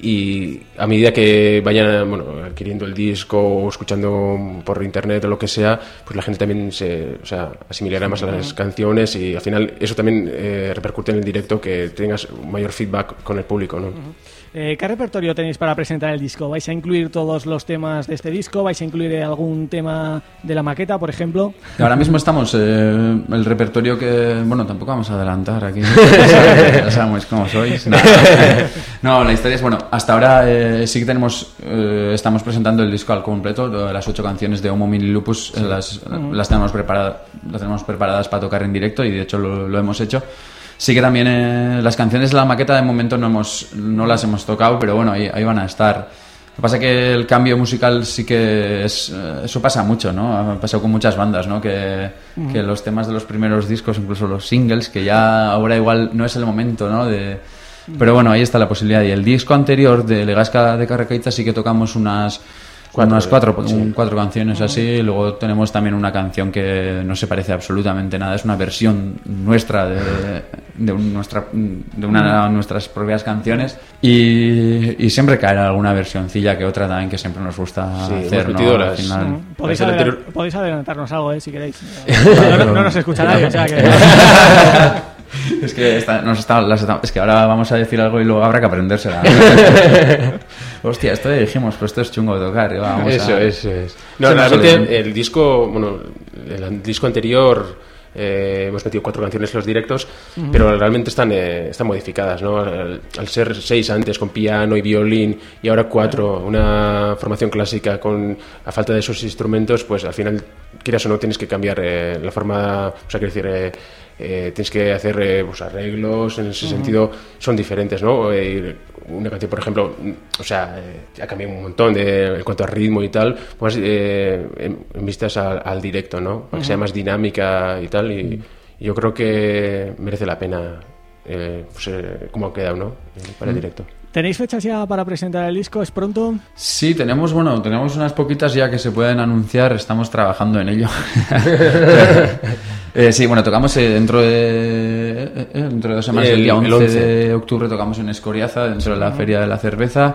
Y a medida que vayan bueno, adquiriendo el disco o escuchando por internet o lo que sea, pues la gente también se o sea, asimilará más a las canciones y al final eso también eh, repercute en el directo que tengas mayor feedback con el público, ¿no? Eh, ¿Qué repertorio tenéis para presentar el disco? ¿Vais a incluir todos los temas de este disco? ¿Vais a incluir algún tema de la maqueta, por ejemplo? Ahora mismo estamos, eh, el repertorio que, bueno, tampoco vamos a adelantar aquí, ya sabemos cómo sois. No, No, la historia es, bueno, hasta ahora eh, sí que tenemos, eh, estamos presentando el disco al completo, las ocho canciones de Homo Mini Lupus, eh, las, las, tenemos preparada- las tenemos preparadas para tocar en directo y de hecho lo, lo hemos hecho. Sí que también eh, las canciones de la maqueta de momento no, hemos, no las hemos tocado, pero bueno, ahí, ahí van a estar. Lo que pasa es que el cambio musical sí que es... eh, Eso pasa mucho, ¿no? Ha pasado con muchas bandas, ¿no? Que, que los temas de los primeros discos, incluso los singles, que ya ahora igual no es el momento, ¿no? De, pero bueno, ahí está la posibilidad. Y el disco anterior de Legasca de Carrecaita sí que tocamos unas... Cuatro, unas cuatro, sí. un- cuatro canciones así, luego tenemos también una canción que no se parece absolutamente nada, es una versión nuestra de, de, un- nuestra, de una de nuestras propias canciones y, y siempre caerá alguna versioncilla que otra también que siempre nos gusta Sí, hacer, ¿no? Al final. Podéis, podéis adelantarnos algo, eh, si queréis. No, no- no nos escucha nadie, o sea que... Es que está- nos está- las es que ahora vamos a decir algo y luego habrá que aprendérsela. Hostia, esto dijimos, pero esto es chungo de tocar. vamos a- eso, eso es. No, Se realmente el disco, bueno, el disco anterior eh, hemos metido cuatro canciones en los directos, pero realmente están, eh, están modificadas, ¿no? Al, al ser seis antes con piano y violín y ahora cuatro, una formación clásica con a falta de esos instrumentos, pues al final, quieras o no, tienes que cambiar eh, la forma, o sea, quiero decir... eh, tienes que hacer eh, pues, arreglos, en ese sentido son diferentes, ¿no? Eh, una canción, por ejemplo, mm, o sea, eh, ha cambiado un montón de, en cuanto a ritmo y tal, pues eh, en, en vistas al, al directo, ¿no? Para que sea más dinámica y tal, y, y yo creo que merece la pena eh, pues, cómo ha quedado, ¿no? Para el directo. ¿Tenéis fechas ya para presentar el disco? ¿Es pronto? Sí, tenemos, bueno, tenemos unas poquitas ya que se pueden anunciar, estamos trabajando en ello. Eh, sí, bueno, tocamos eh, dentro de eh, eh, dentro de dos semanas, el, El- día el 11, 11. de octubre tocamos en Escoriaza, dentro de la Feria de la Cerveza.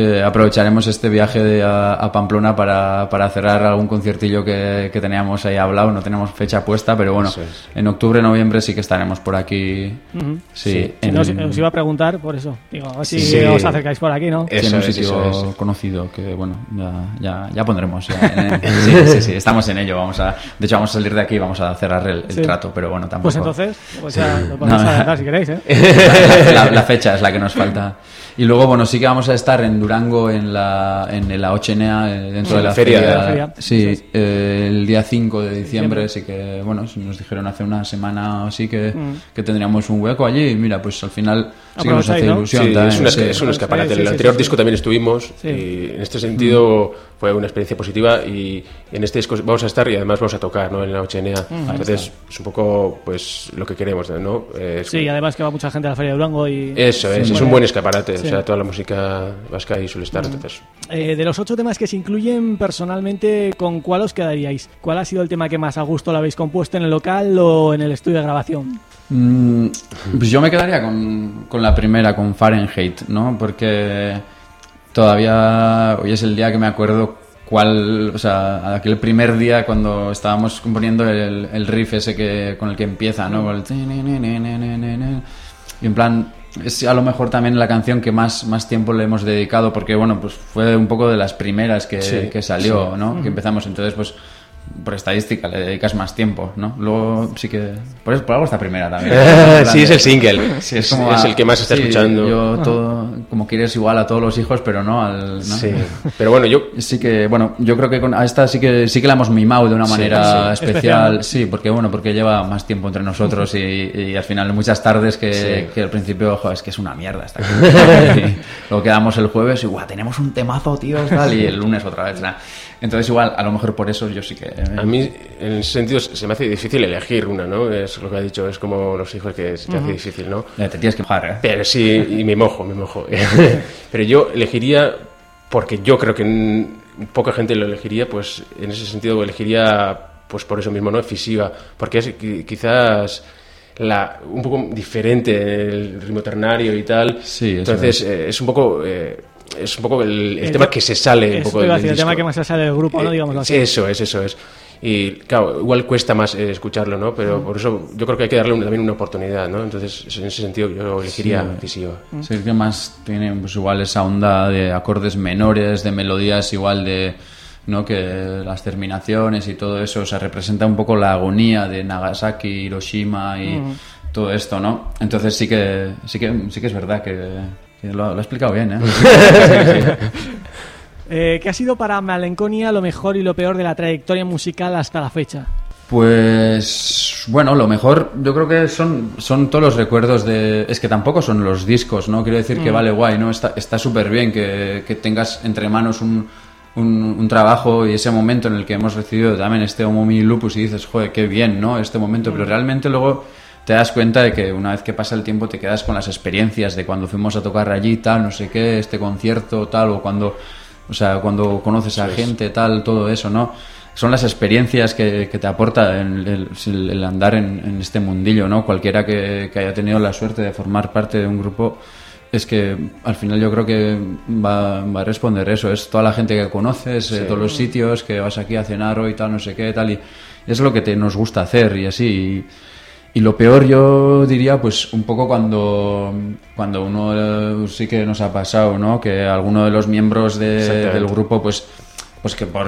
Eh, aprovecharemos este viaje de a, a Pamplona para, para cerrar algún conciertillo que, que teníamos ahí hablado, no tenemos fecha puesta, pero bueno, Eso es. en octubre, noviembre sí que estaremos por aquí. Sí, Sí. Si en- no, os, os iba a preguntar por eso. Digo, a ver si Sí. os acercáis por aquí, ¿no? Sí, en Eso un es, sitio eso es. conocido que bueno ya, ya, ya pondremos ya. En- sí, sí, sí, estamos en ello vamos a de hecho vamos a salir de aquí y vamos a cerrar el, el Sí. trato pero bueno tampoco Pues entonces, pues ya lo podéis No, adelantar si queréis, ¿eh? la, la- la fecha es la que nos falta y luego bueno sí que vamos a estar en Durango en la, en la Ochenea, eh, dentro Sí, de la feria, feria. la feria. Sí, eh, el día 5 de diciembre, así que, bueno, nos dijeron hace una semana o así que, que tendríamos un hueco allí y mira, pues al final sí que nos hace ¿no? ilusión Sí, también, es, un, escaparate. Sí, sí, en el anterior sí, disco sí. también estuvimos Sí. y en este sentido fue una experiencia positiva y en este disco vamos a estar y además vamos a tocar ¿no? en la Ochenea. Entonces es un poco pues lo que queremos, ¿no? Eh, Sí, y además que va mucha gente a la Feria de Durango y... Eso es, es un buen escaparate. Sí. O sea, toda la música vasca ahí suele estar. Entonces, Eh, de los ocho temas que se incluyen personalmente, ¿con cuál os quedaríais? ¿Cuál ha sido el tema que más a gusto lo habéis compuesto en el local o en el estudio de grabación? Mm, pues yo me quedaría con, con la primera, con Fahrenheit, ¿no? Porque todavía hoy es el día que me acuerdo cuál, o sea, aquel primer día cuando estábamos componiendo el, el riff ese que, con el que empieza, ¿no? El... Y en plan, es a lo mejor también la canción que más, más tiempo le hemos dedicado, porque bueno, pues fue un poco de las primeras que, sí, que salió, sí. ¿no? Uh -huh. Que empezamos, entonces pues por estadística le dedicas más tiempo, ¿no? Luego sí que... Por, eso, por algo esta primera también. Sí, es el single. Sí, es, como es a- el que más se está sí, escuchando. Yo todo, como quieres igual a todos los hijos, pero no al... ¿no? Sí. Pero bueno, yo Sí que, bueno, yo creo que con a esta sí que sí que la hemos mimado de una manera especial. Especial. Sí, porque bueno, porque lleva más tiempo entre nosotros y, y al final muchas tardes que, que al principio, ojo, es que es una mierda esta Luego quedamos el jueves y, guau, tenemos un temazo, tío, tal, y el lunes otra vez. nah. Entonces igual, a lo mejor por eso yo sí que... A mí, en ese sentido, se me hace difícil elegir una, ¿no? Es lo que ha dicho, es como los hijos que se te hace difícil, ¿no? Eh, Te tienes que mojar, ¿eh? Pero sí, y me mojo, me mojo. Pero yo elegiría, porque yo creo que poca gente lo elegiría, pues en ese sentido elegiría, pues por eso mismo, ¿no? Fisiva, porque es qui- quizás la, un poco diferente el ritmo ternario y tal. Sí, Entonces, eh, es un poco... eh, es un poco el, el El tema te- que se sale un poco del el tema que más se sale del grupo, ¿no? Eh, Digámoslo así. Eso es, eso es. Y claro, igual cuesta más eh, escucharlo, ¿no? Pero por eso yo creo que hay que darle un- también una oportunidad, ¿no? Entonces, en ese sentido, yo elegiría Sí. Fisiva. Sí, el que más tiene pues igual esa onda de acordes menores, de melodías igual de ¿no? que las terminaciones y todo eso, o sea, representa un poco la agonía de Nagasaki, Hiroshima y todo esto, ¿no? Entonces sí que sí que sí que es verdad que, que lo, lo ha explicado bien, ¿eh? Sí, sí. Eh, ¿Qué ha sido para Malenconia lo mejor y lo peor de la trayectoria musical hasta la fecha? Pues bueno, lo mejor yo creo que son, son todos los recuerdos de... Es que tampoco son los discos, ¿no? Quiero decir que vale guay, ¿no? Está está súper bien que, que tengas entre manos un, un, un trabajo y ese momento en el que hemos recibido también este Homo Lupus y dices, joder, qué bien, ¿no? Este momento, pero realmente luego te das cuenta de que una vez que pasa el tiempo te quedas con las experiencias de cuando fuimos a tocar allí, tal, no sé qué, este concierto, tal, o cuando... O sea, cuando conoces a gente, tal, todo eso, ¿no? Son las experiencias que, que te aporta el, el- el andar en, en este mundillo, ¿no? Cualquiera que, que haya tenido la suerte de formar parte de un grupo, es que al final yo creo que va, va a responder eso. Es toda la gente que conoces, eh, todos los sitios, que vas aquí a cenar hoy, tal, no sé qué, tal, y es lo que te, nos gusta hacer y así. Y, y lo peor yo diría, pues un poco cuando, cuando uno eh, sí que nos ha pasado, ¿no? Que alguno de los miembros de- del grupo, pues pues que por,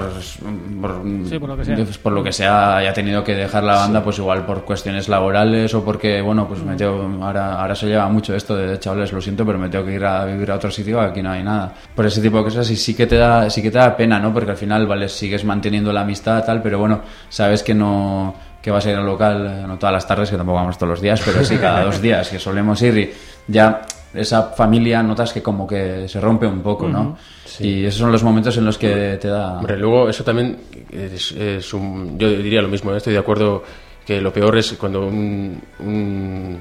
por, Sí, por lo que sea. pues por lo que sea haya tenido que dejar la banda, pues igual por cuestiones laborales o porque, bueno, pues me tengo, ahora, ahora se lleva mucho esto de chavales, lo siento, pero me tengo que ir a vivir a otro sitio, aquí no hay nada. Por ese tipo de cosas y sí que te da, sí que te da pena, ¿no? Porque al final, vale, sigues manteniendo la amistad, tal, pero bueno, sabes que no que vas a ir al local, eh, no todas las tardes, que tampoco vamos todos los días, pero sí cada dos días que solemos ir y ya esa familia notas que como que se rompe un poco, ¿no? Y esos son los momentos en los que te da... Hombre, luego eso también es, es un... Yo diría lo mismo, ¿eh? estoy de acuerdo que lo peor es cuando un, un-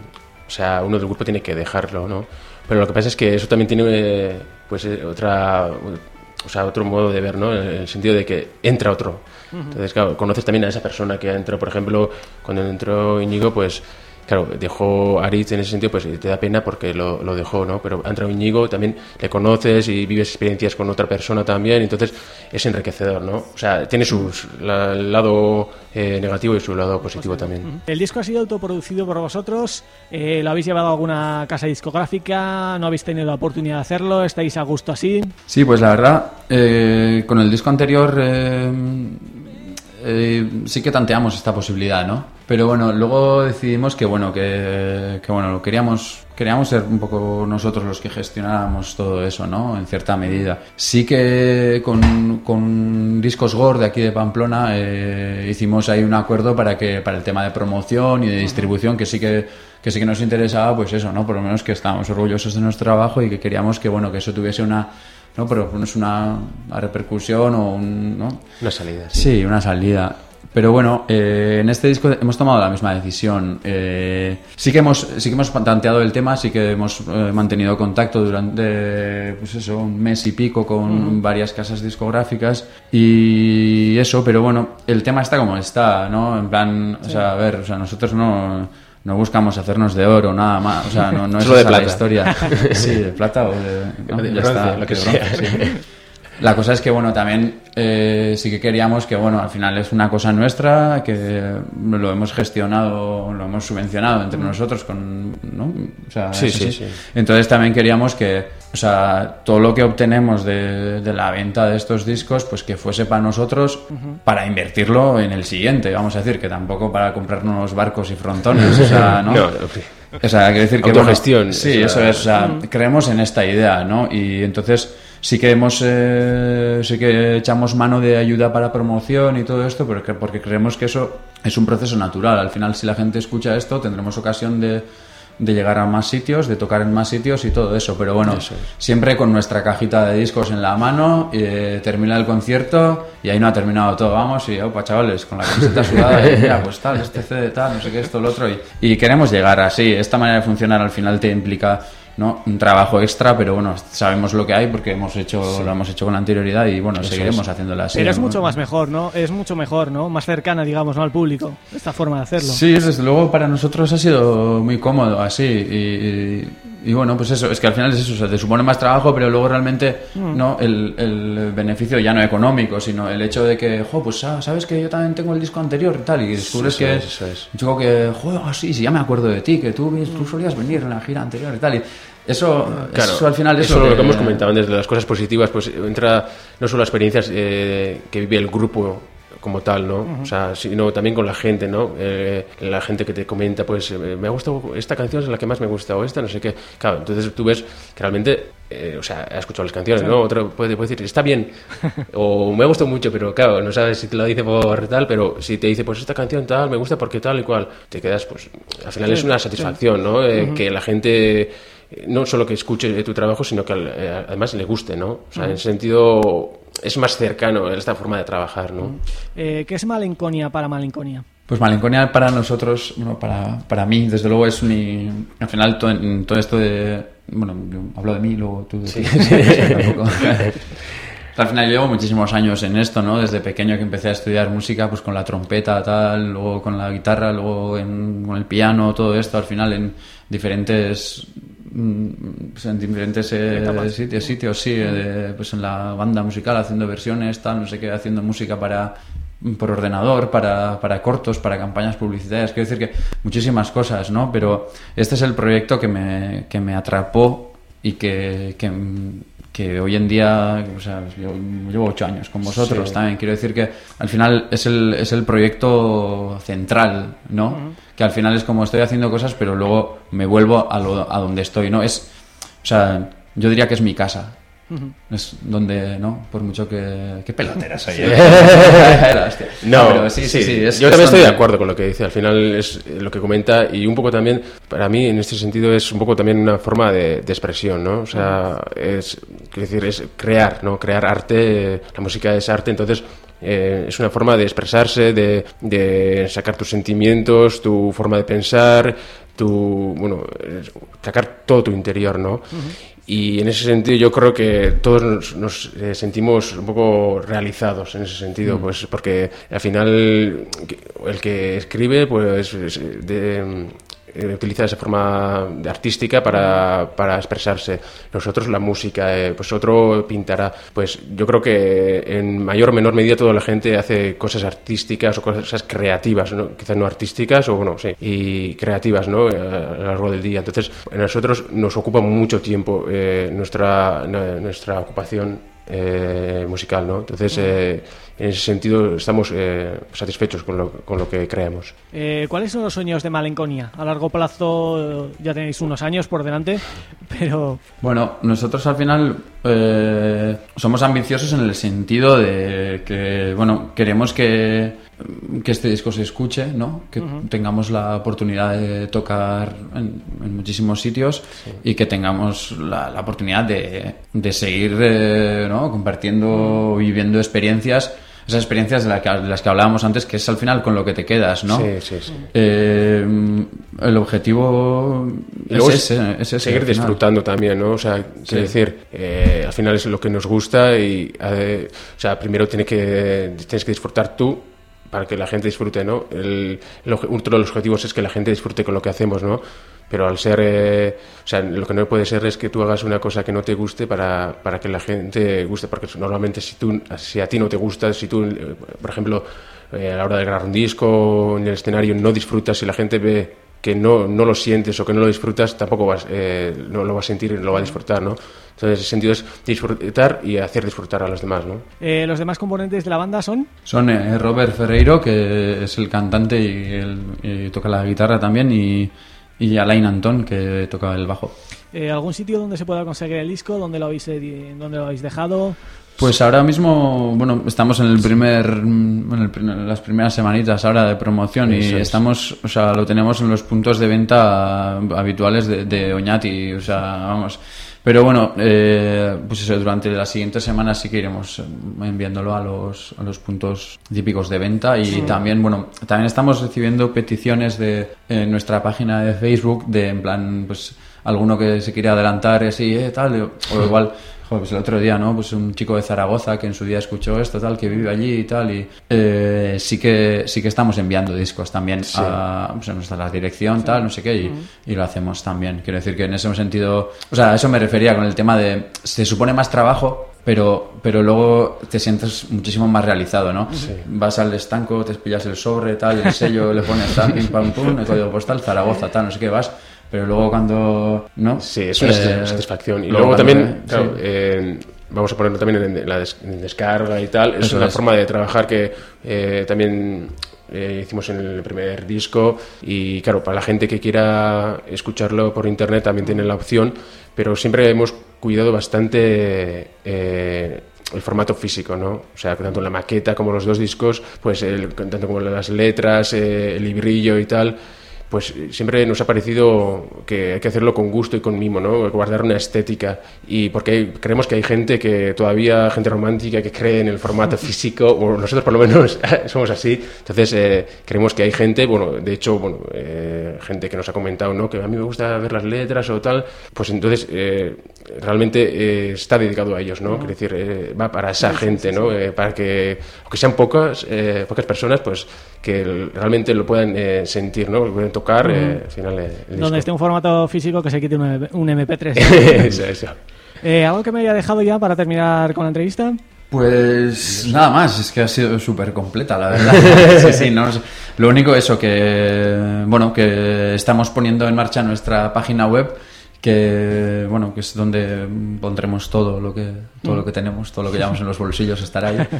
o sea, uno del grupo tiene que dejarlo, ¿no? Pero lo que pasa es que eso también tiene pues eh, otra... O sea, otro modo de ver, ¿no? En el sentido de que entra otro. Entonces, claro, conoces también a esa persona que entró, por ejemplo, cuando entró Íñigo, pues claro, dejó a Aritz en ese sentido, pues te da pena porque lo, lo dejó, ¿no? Pero ha entrado Íñigo, también le conoces y vives experiencias con otra persona también, entonces es enriquecedor, ¿no? O sea, tiene la- el lado eh, negativo y su lado positivo también. El disco ha sido autoproducido por vosotros, eh, lo habéis llevado a alguna casa discográfica, no habéis tenido la oportunidad de hacerlo, estáis a gusto así. Sí, pues la verdad, eh, con el disco anterior eh, eh, sí que tanteamos esta posibilidad, ¿no? Pero bueno, luego decidimos que bueno, que, que bueno, queríamos, queríamos ser un poco nosotros los que gestionáramos todo eso, ¿no? En cierta medida. Sí que con, con Discos Gore de aquí de Pamplona eh, hicimos ahí un acuerdo para que para el tema de promoción y de distribución que sí que que sí que nos interesaba, pues eso, ¿no? Por lo menos que estábamos orgullosos de nuestro trabajo y que queríamos que, bueno, que eso tuviese una, ¿no? Pero no es una, una repercusión o un, ¿no? Una salida. Sí, una salida. Pero bueno, eh, en este disco hemos tomado la misma decisión. Eh, sí que hemos sí que hemos planteado el tema, sí que hemos eh, mantenido contacto durante pues eso, un mes y pico con varias casas discográficas y eso, pero bueno, el tema está como está, ¿no? En plan, o sea, a ver, o sea, nosotros no no buscamos hacernos de oro, nada más, o sea, no, no es Solo de esa la plata. historia. Sí, de plata o de, ¿no? De Ya está, lo que sea. bronce, sí. La cosa es que, bueno, también eh, sí que queríamos que, bueno, al final es una cosa nuestra, que lo hemos gestionado, lo hemos subvencionado entre nosotros con, ¿no? O sea, Sí, sí, sí. Entonces también queríamos que, o sea, todo lo que obtenemos de, de la venta de estos discos, pues que fuese para nosotros, para invertirlo en el siguiente, vamos a decir, que tampoco para comprarnos barcos y frontones, o sea, ¿no? No. O sea, decir que... Autogestión, bueno, sí, eso es. O sea, creemos en esta idea, ¿no? Y entonces sí que hemos... eh, sí que echamos mano de ayuda para promoción y todo esto, porque, porque creemos que eso es un proceso natural. Al final, si la gente escucha esto, tendremos ocasión de de llegar a más sitios, de tocar en más sitios y todo eso. Pero bueno, siempre con nuestra cajita de discos en la mano, eh, termina el concierto y ahí no ha terminado todo. Vamos y, opa, chavales, con la camiseta sudada, y mira, pues tal, este CD tal, no sé qué, esto, lo otro. Y, y queremos llegar así. Esta manera de funcionar al final te implica ¿no? un trabajo extra, pero bueno, sabemos lo que hay porque hemos hecho, lo hemos hecho con anterioridad y bueno, seguiremos haciéndolo así. Pero es ¿no? mucho más mejor, ¿no? Es mucho mejor, ¿no? Más cercana, digamos, ¿no? al público, esta forma de hacerlo. Sí, desde luego para nosotros ha sido muy cómodo así y, y bueno, pues eso, es que al final es eso, o sea, te supone más trabajo, pero luego realmente Mm. no el, el beneficio ya no económico, sino el hecho de que, jo, pues ah, sabes que yo también tengo el disco anterior y tal, y descubres que, es, eso es. digo que, jo, ah, sí, sí, ya me acuerdo de ti, que tú, tú solías venir en la gira anterior y tal, y eso, Claro, eso al final es eso lo lo que hemos comentado antes de las cosas positivas, pues entra no solo las experiencias eh, que vive el grupo como tal, ¿no? O sea, sino también con la gente, ¿no? Eh, la gente que te comenta, pues, eh, me ha gustado esta canción es la que más me gusta, o esta, no sé qué. Claro, entonces tú ves que realmente, eh, o sea, ha escuchado las canciones, ¿no? Otro puede, puede decir, está bien, o me ha gustado mucho, pero claro, no sabes si te lo dice por tal, pero si te dice, pues esta canción tal, me gusta porque tal y cual, te quedas, pues, al final es una satisfacción, ¿no? Eh, Que la gente no solo que escuche tu trabajo, sino que eh, además le guste, ¿no? O sea, en ese sentido es más cercano esta forma de trabajar, ¿no? Eh, ¿Qué es malenconia para malenconia? Pues Malenconia para nosotros, bueno, para, para mí, desde luego es mi... Al final, todo, en todo esto de... Bueno, yo hablo de mí, luego tú de ti. Tampoco. al final yo llevo muchísimos años en esto, ¿no? Desde pequeño que empecé a estudiar música, pues con la trompeta, tal, luego con la guitarra, luego en- con el piano, todo esto, al final en diferentes... mm, pues en diferentes eh, sitios, sitios, sí, eh, pues en la banda musical haciendo versiones, tal, no sé qué, haciendo música para por ordenador, para, para cortos, para campañas publicitarias, quiero decir que muchísimas cosas, ¿no? Pero este es el proyecto que me, que me atrapó y que, que, que hoy en día, o sea, yo llevo ocho años con vosotros también, quiero decir que al final es el, es el proyecto central, ¿no? Que al final es como estoy haciendo cosas, pero luego me vuelvo a, lo, a donde estoy, ¿no? Es, o sea, yo diría que es mi casa. Es donde, ¿no? Por mucho que... ¿Qué pelotera soy? ¿eh? Era, hostia. No, pero sí, sí, sí. es- yo es también estoy de acuerdo con lo que dice. Al final es eh, lo que comenta y un poco también, para mí en este sentido es un poco también una forma de, de expresión, ¿no? O sea, es, quiero decir, es crear, ¿no? Crear arte, eh, la música es arte, entonces eh, es una forma de expresarse, de, de sacar tus sentimientos, tu forma de pensar, tu, bueno, sacar todo tu interior, ¿no? Y en ese sentido yo creo que todos nos, nos, eh, sentimos un poco realizados en ese sentido, pues porque al final el que escribe pues es de, eh, utiliza esa forma artística para, para expresarse. Nosotros la música, eh, pues otro pintará. Pues yo creo que en mayor o menor medida toda la gente hace cosas artísticas o cosas creativas, ¿no? quizás no artísticas o bueno, sí, y creativas ¿no? a, a lo largo del día. Entonces, a nosotros nos ocupa mucho tiempo eh, nuestra, nuestra ocupación eh, musical, ¿no? Entonces, eh, en ese sentido, estamos eh, satisfechos con lo, con lo que creamos. Eh, ¿Cuáles son los sueños de Malenconia? A largo plazo ya tenéis unos años por delante, pero Bueno, nosotros al final eh, somos ambiciosos en el sentido de que, bueno, queremos que, que este disco se escuche, ¿no? Que tengamos la oportunidad de tocar en, en muchísimos sitios y que tengamos la, la oportunidad de, de seguir, eh, ¿no? Compartiendo, viviendo experiencias. Esas experiencias de, la que- de las que hablábamos antes, que es al final con lo que te quedas, ¿no? Sí, sí, sí. Eh, el objetivo es es ese, es ese, seguir disfrutando también, ¿no? O sea, quiero decir, eh, al final es lo que nos gusta y, eh, o sea, primero tiene que, tienes que disfrutar tú para que la gente disfrute, ¿no? El, el otro de los objetivos es que la gente disfrute con lo que hacemos, ¿no? Pero al ser, eh, o sea, lo que no puede ser es que tú hagas una cosa que no te guste para, para que la gente guste, porque normalmente si, tú, si a ti no te gusta, si tú, eh, por ejemplo, eh, a la hora de grabar un disco en el escenario no disfrutas y la gente ve que no, no lo sientes o que no lo disfrutas, tampoco vas, eh, no lo vas a sentir y no lo va a disfrutar, ¿no? Entonces, el sentido es disfrutar y hacer disfrutar a los demás, ¿no? eh, los demás componentes de la banda son... Son eh, Robert Ferreiro, que es el cantante y, el- y toca la guitarra también, y, y Alain Antón, que toca el bajo. eh, ¿Algún sitio donde se pueda conseguir el disco? ¿Dónde lo habéis, eh, dónde lo habéis dejado? Pues ahora mismo, bueno, estamos en el primer, mm, en, el en las primeras semanitas ahora de promoción y es. estamos, o sea, lo tenemos en los puntos de venta habituales de, de Oñati, o sea, vamos. Pero bueno, eh, pues eso, durante las siguientes semanas sí que iremos eh, enviándolo a los, a los puntos típicos de venta y también, bueno, también estamos recibiendo peticiones de en nuestra página de Facebook de, en plan, pues, alguno que se quiere adelantar así, eh, tal, o igual... Joder, pues el otro día, ¿no? Pues un chico de Zaragoza que en su día escuchó esto, tal, que vive allí y tal, y eh, sí que sí que estamos enviando discos también a, pues, a nuestra dirección, tal, no sé qué, y, y lo hacemos también. Quiero decir que en ese sentido, o sea, a eso me refería con el tema de, se supone más trabajo, pero, pero luego te sientes muchísimo más realizado, ¿no? Vas al estanco, te pillas el sobre, tal, el sello, le pones tal, pim, pam, pum, el código postal, Zaragoza, tal, no sé qué, vas... Pero luego cuando... ¿No? Sí, es Eh, satisfacción. Y luego también, sí. eh, vamos a ponerlo también en, la des- en descarga y tal. Es Eso una es. forma de trabajar que eh, también eh, hicimos en el primer disco. Y claro, para la gente que quiera escucharlo por internet también tiene la opción. Pero siempre hemos cuidado bastante. eh, el formato físico, ¿no? O sea, tanto la maqueta como los dos discos, pues el- tanto como las letras, eh, el librillo y tal, pues eh, siempre nos ha parecido que hay que hacerlo con gusto y con mimo, ¿no? Guardar una estética. Y porque hay- creemos que hay gente que todavía, gente romántica, que cree en el formato físico, o nosotros por lo menos somos así. Entonces, eh, creemos que hay gente, bueno, de hecho, bueno, eh, gente que nos ha comentado, ¿no? Que a mí me gusta ver las letras o tal. Pues entonces, eh, realmente está dedicado a ellos, ¿no? Quiero decir, eh, va para esa gente, ¿no? Para que, aunque sean pocas, pocas personas, pues que realmente lo puedan sentir, ¿no? Eh, al final, eh, disco. Donde esté un formato físico que se quite un, MP- un MP3. eso, eso. Eh, ¿Algo que me haya dejado ya para terminar con la entrevista? Pues nada más, es que ha sido súper completa, la verdad. Sí, sí, no, es- lo único eso que, bueno, que estamos poniendo en marcha nuestra página web, que, bueno, que es donde pondremos todo lo que, todo lo que tenemos, todo lo que llevamos en los bolsillos estará ahí.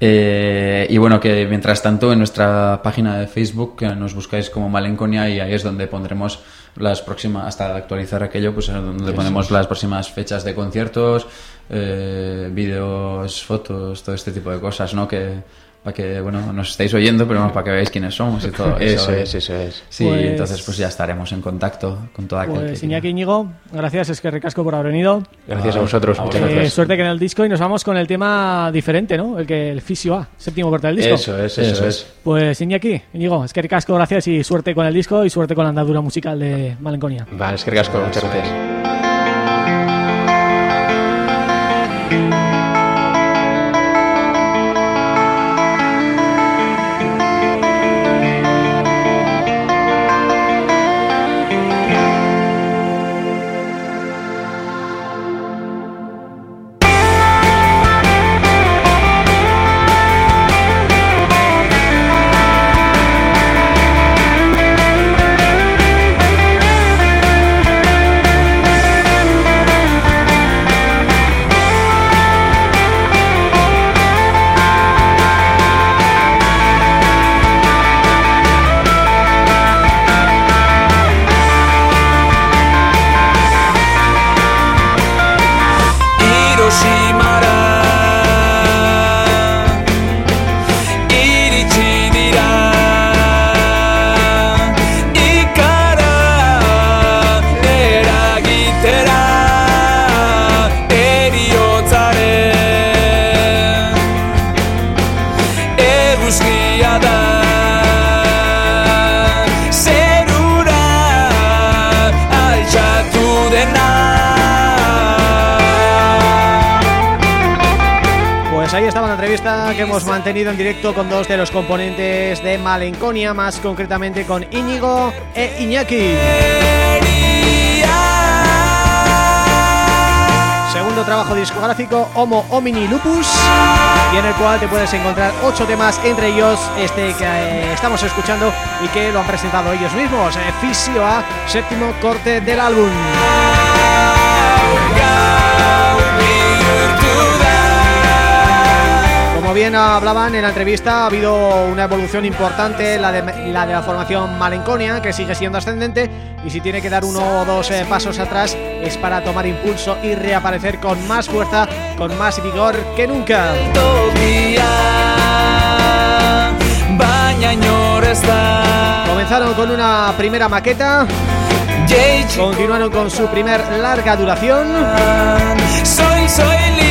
Eh, y bueno, que mientras tanto en nuestra página de Facebook que nos buscáis como Malenconia y ahí es donde pondremos las próximas, hasta actualizar aquello, pues es donde ponemos las próximas fechas de conciertos, eh, vídeos, fotos, todo este tipo de cosas, ¿no? Que para que, bueno, nos estáis oyendo, pero para que veáis quiénes somos y todo Eso ¿eh? es, eso es. Sí, Pues- entonces pues ya estaremos en contacto con toda aquel Pues que Iñaki Íñigo, gracias, es que recasco por haber venido. Gracias a vosotros, muchas Eh, gracias. suerte que en el disco y nos vamos con el tema diferente, ¿no? El que el Fisio A, séptimo corte del disco. Eso es, eso, Eso es. es. Pues Iñaki, Íñigo, es que recasco, gracias y suerte con el disco y suerte con la andadura musical de Malenconia. Vale, es que ricasco, muchas gracias. De los componentes de Malenconia, más concretamente con Íñigo e Iñaki. Segundo trabajo discográfico, Homo Homini Lupus, y en el cual te puedes encontrar ocho temas, entre ellos este que eh, estamos escuchando y que lo han presentado ellos mismos, eh, Fisio A, séptimo corte del álbum. Bien hablaban en la entrevista, ha habido una evolución importante, la de la, de la formación malenconia, que sigue siendo ascendente, y si tiene que dar uno o dos eh, pasos atrás es para tomar impulso y reaparecer con más fuerza, con más vigor que nunca. Comenzaron con una primera maqueta Continuaron con su primer larga duración Soy, soy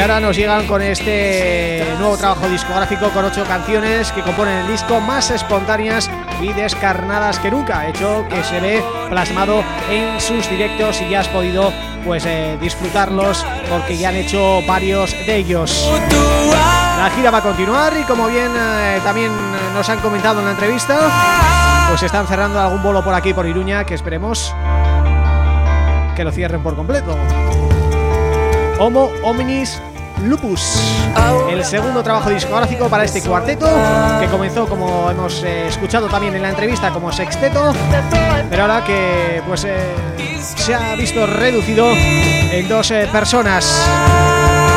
y ahora nos llegan con este nuevo trabajo discográfico con ocho canciones que componen el disco más espontáneas y descarnadas que nunca, hecho que se ve plasmado en sus directos y ya has podido pues eh, disfrutarlos porque ya han hecho varios de ellos. La gira va a continuar y como bien eh, también nos han comentado en la entrevista, pues están cerrando algún bolo por aquí por Iruña que esperemos que lo cierren por completo. Homo Hominis Lupus. El segundo trabajo discográfico para este cuarteto Que comenzó, como hemos eh, escuchado también en la entrevista, como sexteto Pero ahora que pues eh, se ha visto reducido en dos eh, personas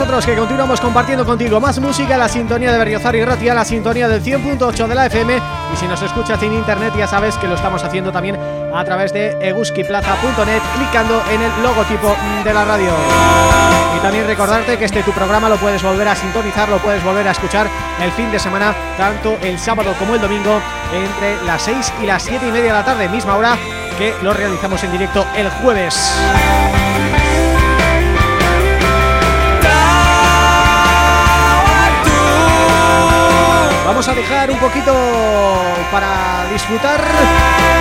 Nosotros que continuamos compartiendo contigo más música, la sintonía de Berriozar y Ratia, la sintonía del 100.8 de la FM y si nos escuchas en internet ya sabes que lo estamos haciendo también a través de eguskiplaza.net clicando en el logotipo de la radio. Y también recordarte que este tu programa lo puedes volver a sintonizar, lo puedes volver a escuchar el fin de semana, tanto el sábado como el domingo, entre las 6 y las 7 y media de la tarde, misma hora que lo realizamos en directo el jueves. Vamos a dejar un poquito para disfrutar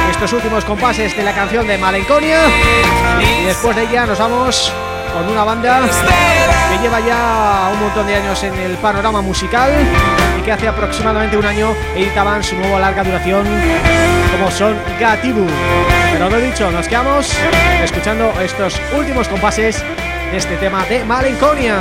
estos últimos compases de la canción de Malenconia y después de ella nos vamos con una banda que lleva ya un montón de años en el panorama musical y que hace aproximadamente un año editaban su nuevo larga duración como son Gatibu. Pero lo dicho, nos quedamos escuchando estos últimos compases de este tema de Malenconia.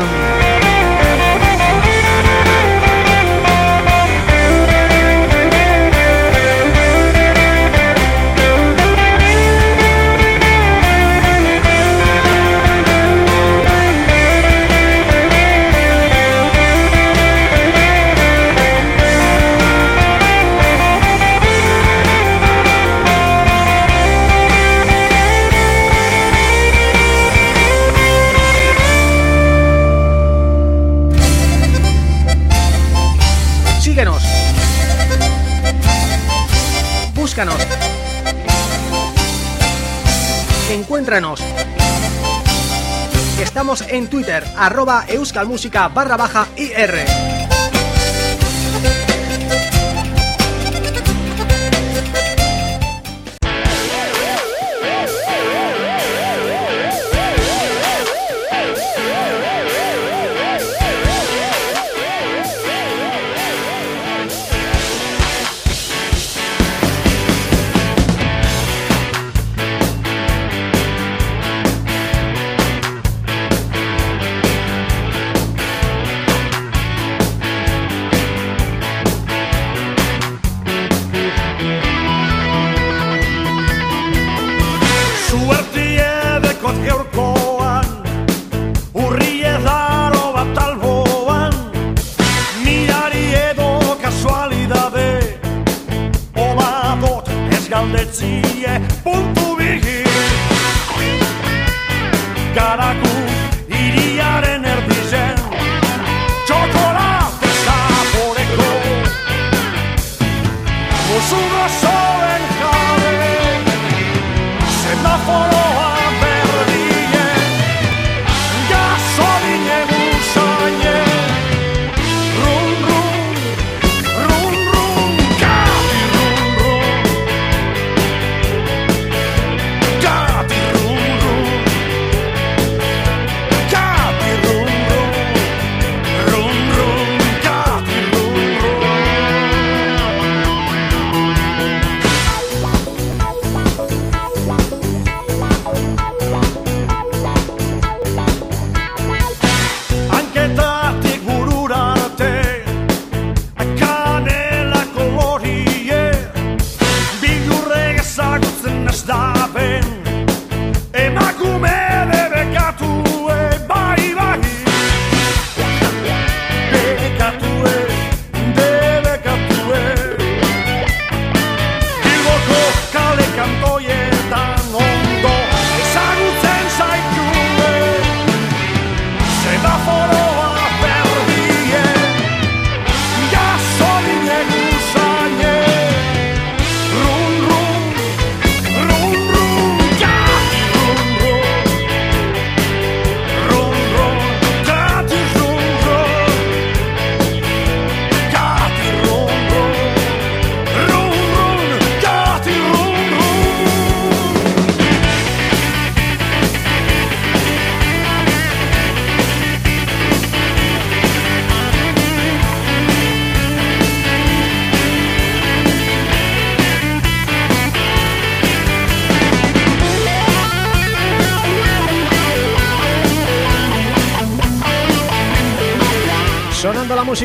Encuéntranos. Estamos en Twitter, arroba euskalmusica barra baja IR. see.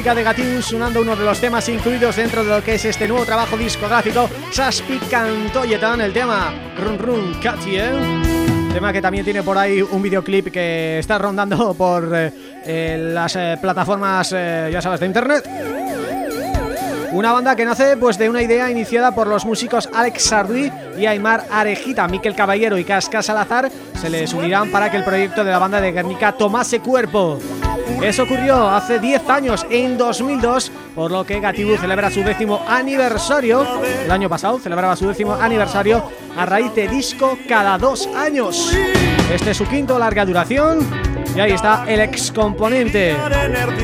De Gatinus sonando uno de los temas incluidos dentro de lo que es este nuevo trabajo discográfico Saspi Cantoyetan, el tema Run Run Katie tema que también tiene por ahí un videoclip que está rondando por eh, eh, las eh, plataformas, ya sabes, de internet una banda que nace pues de una idea iniciada por los músicos Alex Sarduy y Aymar Arejita. Miquel Caballero y Casca Salazar se les unirán para que el proyecto de la banda de Guernica tomase cuerpo. Eso ocurrió hace 10 años, en 2002, por lo que Gatibu celebra su décimo aniversario, el año pasado celebraba su décimo aniversario a raíz de disco cada dos años. Este es su quinto larga duración y ahí está el ex componente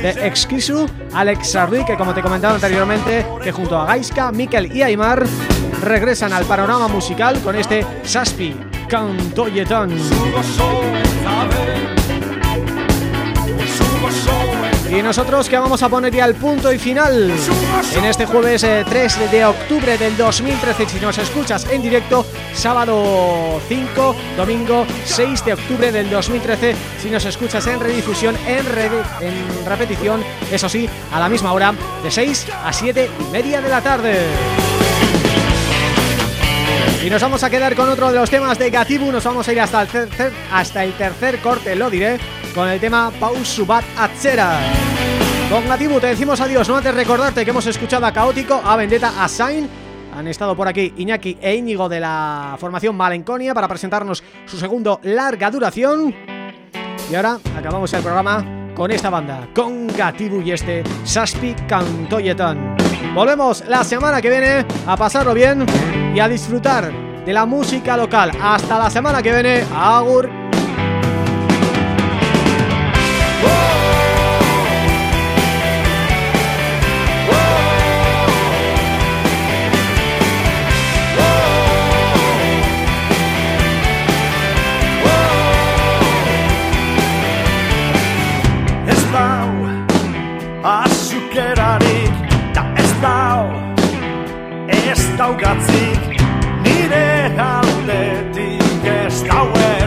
de Exquisu, Alex Sardi, que como te he comentado anteriormente, que junto a Gaiska, Mikel y Aymar regresan al panorama musical con este Saspi Cantoyetón. Y nosotros que vamos a poner ya el punto y final en este jueves 3 eh, de octubre del 2013 si nos escuchas en directo, sábado 5, domingo 6 de octubre del 2013 si nos escuchas en redifusión, en, en repetición, eso sí, a la misma hora de 6 a 7 y media de la tarde. Y nos vamos a quedar con otro de los temas de Gatibu, nos vamos a ir hasta el tercer, hasta el tercer corte, lo diré con el tema Pausubat Atzera. Con Gatibu te decimos adiós, no antes recordarte que hemos escuchado a Caótico, a Vendetta, a Sain han estado por aquí Iñaki e Íñigo de la formación Malenconia para presentarnos su segundo larga duración. Y ahora acabamos el programa con esta banda, con Gatibu y este Saspi Cantoyetan. Volvemos la semana que viene a pasarlo bien y a disfrutar de la música local. Hasta la semana que viene. Agur dau Ez daugatzik nire aldetik ez dauen